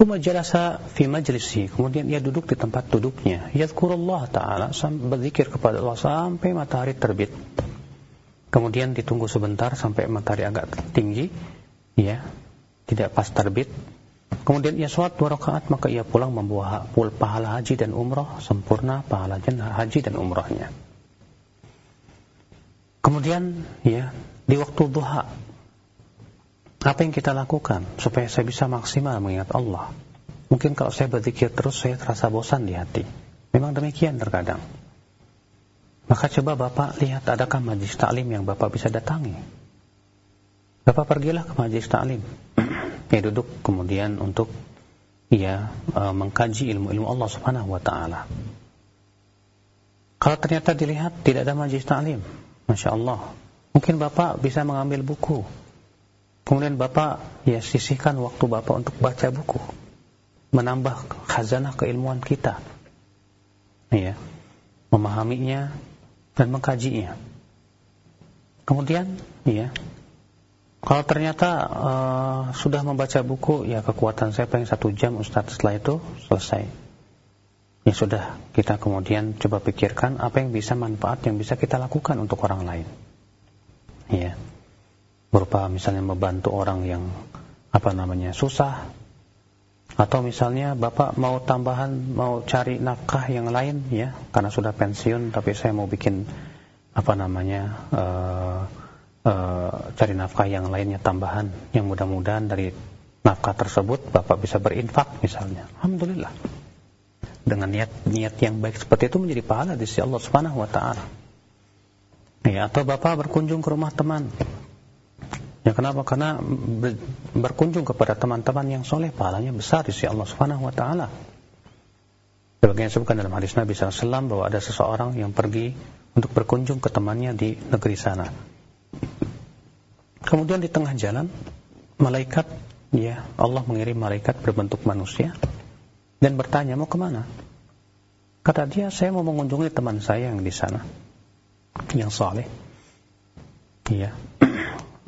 Thumma jalasa fi majlisi, kemudian ia duduk di tempat duduknya. Yadhkurullah taala berzikir kepada Allah sampai matahari terbit. Kemudian ditunggu sebentar sampai matahari agak tinggi, ya, tidak pas terbit, Kemudian ia sholat dua rakaat maka ia pulang membawa pahala haji dan umrah sempurna pahala haji dan umrahnya. Kemudian ya, di waktu duha apa yang kita lakukan supaya saya bisa maksimal mengingat Allah? Mungkin kalau saya berzikir terus saya terasa bosan di hati. Memang demikian terkadang. Maka coba Bapak lihat adakah majlis taklim yang Bapak bisa datangi. Bapak pergilah ke majlis taklim. ya duduk kemudian untuk ya mengkaji ilmu-ilmu Allah Subhanahu wa taala. Kalau ternyata dilihat tidak ada majlis taklim, Masya Allah, mungkin Bapak bisa mengambil buku Kemudian Bapak ya sisihkan waktu Bapak untuk baca buku. Menambah khazanah keilmuan kita. Ya. Memahaminya dan mengkajinya. Kemudian ya kalau ternyata uh, sudah membaca buku, ya kekuatan saya paling satu jam Ustaz setelah itu selesai. Ya sudah, kita kemudian coba pikirkan apa yang bisa manfaat yang bisa kita lakukan untuk orang lain. Ya berupa misalnya membantu orang yang apa namanya susah atau misalnya bapak mau tambahan mau cari nafkah yang lain ya karena sudah pensiun tapi saya mau bikin apa namanya uh, uh, cari nafkah yang lainnya tambahan yang mudah-mudahan dari nafkah tersebut bapak bisa berinfak misalnya. Alhamdulillah. Dengan niat niat yang baik seperti itu menjadi pahala di sisi Allah Subhanahu wa taala. Ya atau bapak berkunjung ke rumah teman Ya kenapa? Karena berkunjung kepada teman-teman yang soleh pahalanya besar di sisi Allah Subhanahu wa taala. Sebagaimana disebutkan dalam hadis Nabi SAW bahwa ada seseorang yang pergi untuk berkunjung ke temannya di negeri sana. Kemudian di tengah jalan malaikat ya Allah mengirim malaikat berbentuk manusia dan bertanya mau ke mana? Kata dia saya mau mengunjungi teman saya yang di sana yang soleh. Iya.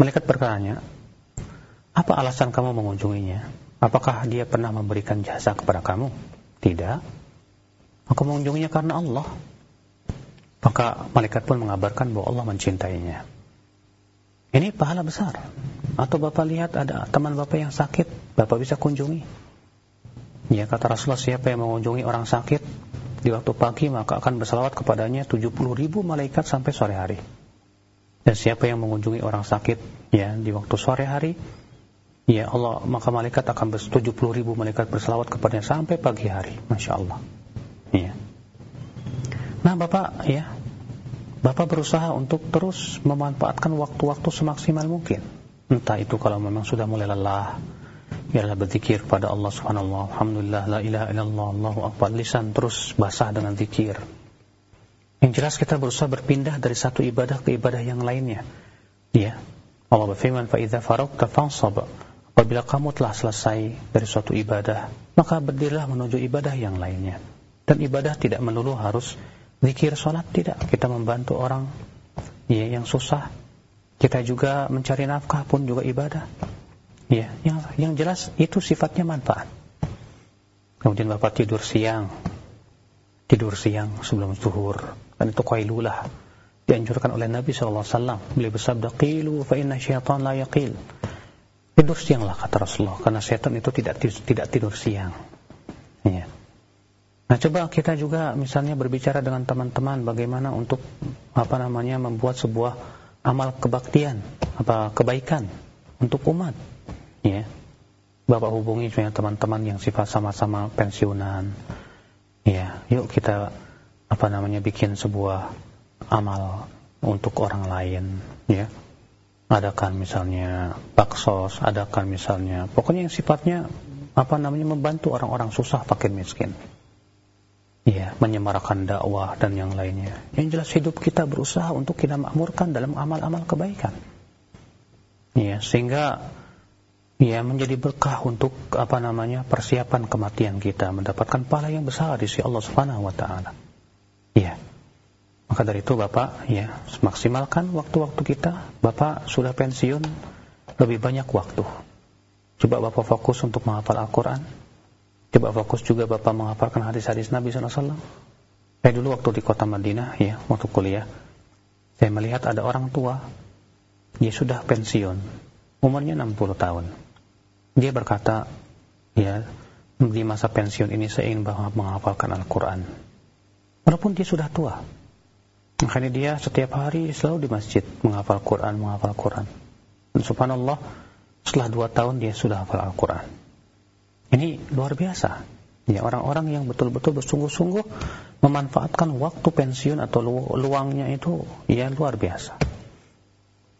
Malaikat bertanya, apa alasan kamu mengunjunginya? Apakah dia pernah memberikan jasa kepada kamu? Tidak. Aku mengunjunginya karena Allah. Maka malaikat pun mengabarkan bahwa Allah mencintainya. Ini pahala besar. Atau Bapak lihat ada teman Bapak yang sakit, Bapak bisa kunjungi. Ya kata Rasulullah siapa yang mengunjungi orang sakit di waktu pagi maka akan bersalawat kepadanya 70 ribu malaikat sampai sore hari. Dan siapa yang mengunjungi orang sakit ya di waktu sore hari, ya Allah maka malaikat akan bertujuh puluh ribu malaikat berselawat kepadanya sampai pagi hari, masya Allah. Ya. Nah bapak ya, bapak berusaha untuk terus memanfaatkan waktu-waktu semaksimal mungkin. Entah itu kalau memang sudah mulai lelah, ialah berzikir pada Allah Subhanahu wa Alhamdulillah la ilaha illallah Allahu akbar lisan terus basah dengan zikir yang jelas kita berusaha berpindah dari satu ibadah ke ibadah yang lainnya. Ya. Allah berfirman, "Fa faragta fansab." Apabila kamu telah selesai dari suatu ibadah, maka berdirilah menuju ibadah yang lainnya. Dan ibadah tidak melulu harus zikir salat tidak. Kita membantu orang ya yang susah. Kita juga mencari nafkah pun juga ibadah. Ya, yang yang jelas itu sifatnya manfaat. Kemudian Bapak tidur siang, tidur siang sebelum zuhur dan itu qailulah dianjurkan oleh Nabi SAW beliau bersabda qilu fa inna syaitan la yaqil. Tidur sianglah kata Rasulullah. Karena setan itu tidak tidak tidur siang. Ya Nah, coba kita juga misalnya berbicara dengan teman-teman bagaimana untuk apa namanya membuat sebuah amal kebaktian, apa kebaikan untuk umat. Ya. Bapak hubungi teman-teman yang sifat sama-sama pensiunan. Ya, yuk kita apa namanya bikin sebuah amal untuk orang lain ya. Adakan misalnya baksos adakan misalnya pokoknya yang sifatnya apa namanya membantu orang-orang susah fakir miskin. Ya menyemarakan dakwah dan yang lainnya. Yang jelas hidup kita berusaha untuk kita makmurkan dalam amal-amal kebaikan. Ya sehingga ya menjadi berkah untuk apa namanya persiapan kematian kita mendapatkan pahala yang besar di sisi Allah Subhanahu wa taala Iya. Maka dari itu Bapak, ya, maksimalkan waktu-waktu kita. Bapak sudah pensiun, lebih banyak waktu. Coba Bapak fokus untuk menghafal Al-Quran. Coba fokus juga Bapak menghafalkan hadis-hadis Nabi SAW. Saya dulu waktu di kota Madinah, ya, waktu kuliah, saya melihat ada orang tua, dia sudah pensiun, umurnya 60 tahun. Dia berkata, ya, di masa pensiun ini saya ingin menghafalkan Al-Quran. Walaupun dia sudah tua. Makanya dia setiap hari selalu di masjid menghafal Quran, menghafal Quran. Dan subhanallah, setelah dua tahun dia sudah hafal Al-Quran. Ini luar biasa. Ya, orang-orang yang betul-betul bersungguh-sungguh memanfaatkan waktu pensiun atau luangnya itu ya luar biasa.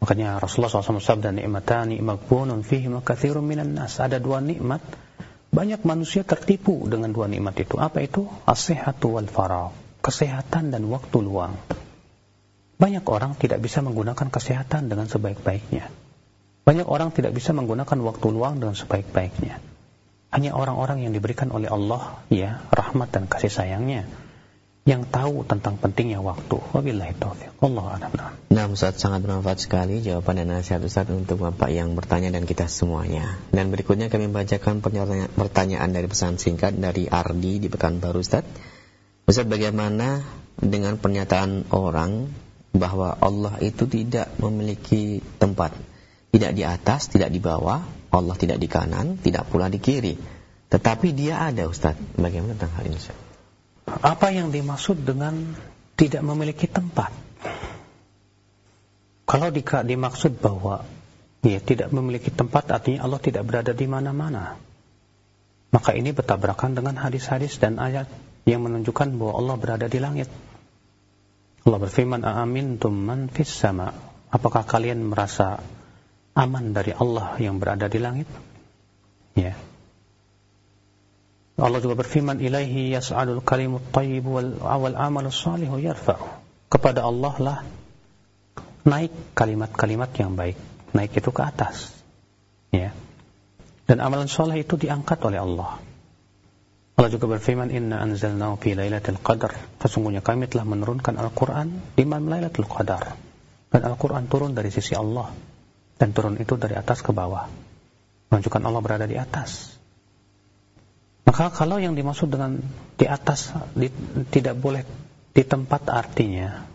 Makanya Rasulullah SAW sabda nikmatani maghbunun fihi makathirun minan nas. Ada dua nikmat banyak manusia tertipu dengan dua nikmat itu. Apa itu? As-sihhatu wal faragh. Kesehatan dan waktu luang. Banyak orang tidak bisa menggunakan kesehatan dengan sebaik-baiknya. Banyak orang tidak bisa menggunakan waktu luang dengan sebaik-baiknya. Hanya orang-orang yang diberikan oleh Allah, ya, rahmat dan kasih sayangnya yang tahu tentang pentingnya waktu. Wabillahi taufiq. Allah. Nah, Ustaz sangat bermanfaat sekali jawaban dan nasihat Ustaz untuk Bapak yang bertanya dan kita semuanya. Dan berikutnya kami membacakan pertanyaan dari pesan singkat dari Ardi di Pekanbaru Ustaz. Ustaz bagaimana dengan pernyataan orang bahwa Allah itu tidak memiliki tempat. Tidak di atas, tidak di bawah, Allah tidak di kanan, tidak pula di kiri. Tetapi dia ada Ustaz. Bagaimana tentang hal ini Ustaz? Apa yang dimaksud dengan tidak memiliki tempat? Kalau dimaksud bahwa ya tidak memiliki tempat artinya Allah tidak berada di mana-mana. Maka ini bertabrakan dengan hadis-hadis dan ayat yang menunjukkan bahwa Allah berada di langit. Allah berfirman, "Aamintum man fis sama?" Apakah kalian merasa aman dari Allah yang berada di langit? Ya. Allah juga berfirman, "Ilaihi yas'alul kalimut thayyib wal awal amalus salihu yarfa'u." Kepada Allah lah naik kalimat-kalimat yang baik. Naik itu ke atas. Ya. Dan amalan soleh itu diangkat oleh Allah. Allah juga berfirman, Inna anzalnahu fi lailatul qadar. Sesungguhnya kami telah menurunkan Al-Quran di malam lailatul qadar. Dan Al-Quran turun dari sisi Allah. Dan turun itu dari atas ke bawah. Menunjukkan Allah berada di atas. Maka kalau yang dimaksud dengan di atas di, tidak boleh di tempat artinya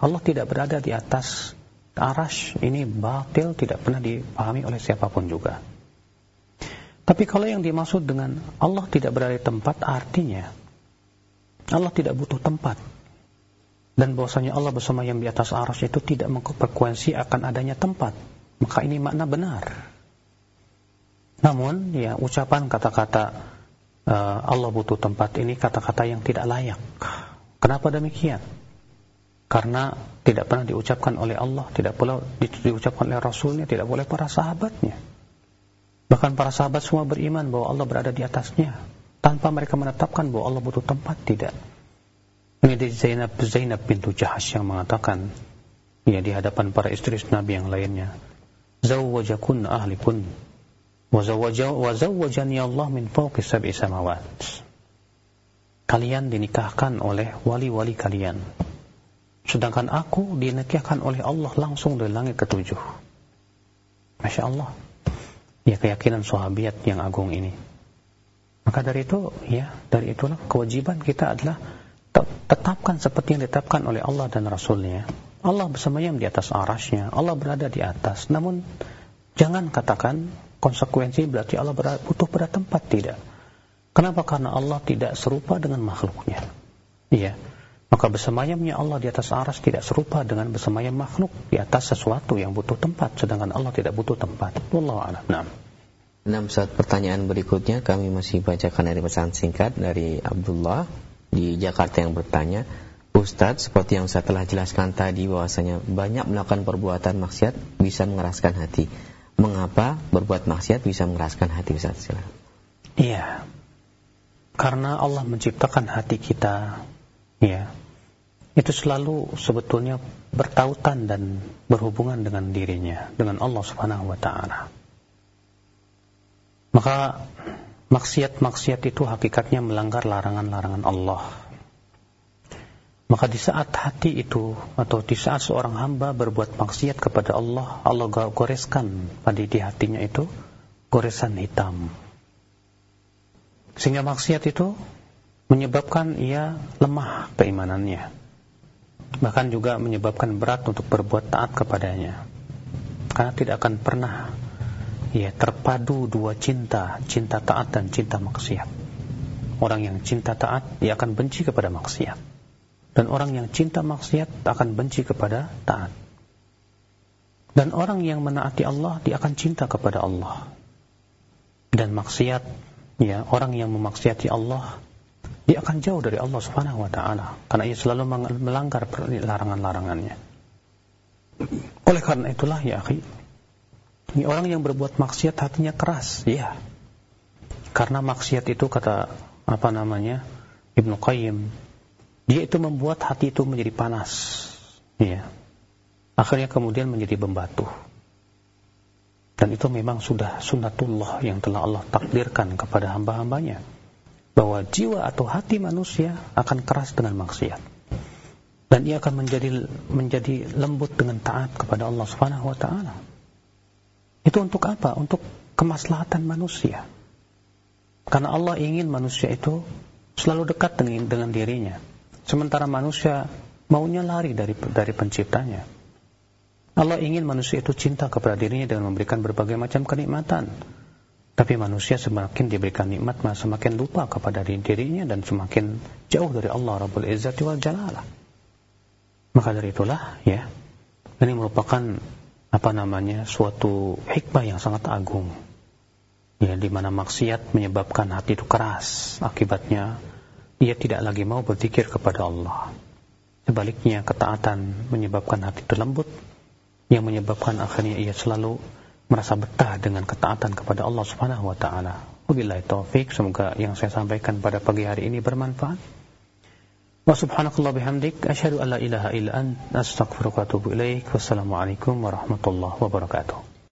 Allah tidak berada di atas arash ini batil tidak pernah dipahami oleh siapa pun juga. Tapi kalau yang dimaksud dengan Allah tidak berada di tempat artinya Allah tidak butuh tempat. Dan bahwasanya Allah bersama yang di atas aras itu tidak mengfrekuensi akan adanya tempat. Maka ini makna benar. Namun ya ucapan kata-kata uh, Allah butuh tempat ini kata-kata yang tidak layak. Kenapa demikian? Karena tidak pernah diucapkan oleh Allah, tidak pula diucapkan oleh Rasulnya, tidak boleh para sahabatnya. Bahkan para sahabat semua beriman bahwa Allah berada di atasnya. Tanpa mereka menetapkan bahwa Allah butuh tempat, tidak. Ini dari Zainab, Zainab bintu Jahash yang mengatakan, ya di hadapan para istri Nabi yang lainnya, Zawwajakun ahlikun, wazawwajani Allah min fawqi sab'i samawat. Kalian dinikahkan oleh wali-wali kalian. Sedangkan aku dinikahkan oleh Allah langsung dari langit ketujuh. Masya Allah ya keyakinan sahabiat yang agung ini. Maka dari itu, ya, dari itulah kewajiban kita adalah tetapkan seperti yang ditetapkan oleh Allah dan Rasulnya. Allah bersemayam di atas arasnya, Allah berada di atas. Namun, jangan katakan konsekuensi berarti Allah berada, butuh pada tempat, tidak. Kenapa? Karena Allah tidak serupa dengan makhluknya. Iya. Maka bersemayamnya Allah di atas aras tidak serupa dengan bersemayam makhluk di atas sesuatu yang butuh tempat, sedangkan Allah tidak butuh tempat. Wallahu a'lam. Nah. Nah, saat pertanyaan berikutnya kami masih bacakan dari pesan singkat dari Abdullah di Jakarta yang bertanya, Ustadz, seperti yang saya telah jelaskan tadi bahwasanya banyak melakukan perbuatan maksiat bisa mengeraskan hati. Mengapa berbuat maksiat bisa mengeraskan hati Ustadz? Iya. Karena Allah menciptakan hati kita ya itu selalu sebetulnya bertautan dan berhubungan dengan dirinya, dengan Allah Subhanahu wa taala. Maka maksiat-maksiat itu hakikatnya melanggar larangan-larangan Allah. Maka di saat hati itu atau di saat seorang hamba berbuat maksiat kepada Allah, Allah goreskan pada di hatinya itu goresan hitam. Sehingga maksiat itu menyebabkan ia lemah keimanannya bahkan juga menyebabkan berat untuk berbuat taat kepadanya karena tidak akan pernah ya terpadu dua cinta cinta taat dan cinta maksiat orang yang cinta taat dia akan benci kepada maksiat Dan orang yang cinta maksiat akan benci kepada taat. Dan orang yang menaati Allah, dia akan cinta kepada Allah. Dan maksiat, ya orang yang memaksiati Allah, dia akan jauh dari Allah Subhanahu wa taala karena ia selalu melanggar larangan-larangannya. Oleh karena itulah ya akhi, ini orang yang berbuat maksiat hatinya keras, ya. Karena maksiat itu kata apa namanya? Ibnu Qayyim dia itu membuat hati itu menjadi panas. Ya. Akhirnya kemudian menjadi membatu. Dan itu memang sudah sunnatullah yang telah Allah takdirkan kepada hamba-hambanya. Bahwa jiwa atau hati manusia akan keras dengan maksiat. Dan ia akan menjadi menjadi lembut dengan taat kepada Allah Subhanahu wa taala. Itu untuk apa? Untuk kemaslahatan manusia. Karena Allah ingin manusia itu selalu dekat dengan, dengan dirinya. Sementara manusia maunya lari dari dari penciptanya. Allah ingin manusia itu cinta kepada dirinya dengan memberikan berbagai macam kenikmatan. Tapi manusia semakin diberikan nikmat, semakin lupa kepada dirinya dan semakin jauh dari Allah Rabbul Izzati wal Jalalah. Maka dari itulah ya, ini merupakan apa namanya suatu hikmah yang sangat agung. Ya, di mana maksiat menyebabkan hati itu keras, akibatnya ia tidak lagi mau berzikir kepada Allah. Sebaliknya ketaatan menyebabkan hati terlembut yang menyebabkan akhirnya ia selalu merasa betah dengan ketaatan kepada Allah Subhanahu wa taala. Wabillahi taufik, semoga yang saya sampaikan pada pagi hari ini bermanfaat. Wa subhanakallah bihamdik asyhadu an la ilaha illa ant astaghfiruka wa atubu ilaik. Wassalamualaikum warahmatullahi wabarakatuh.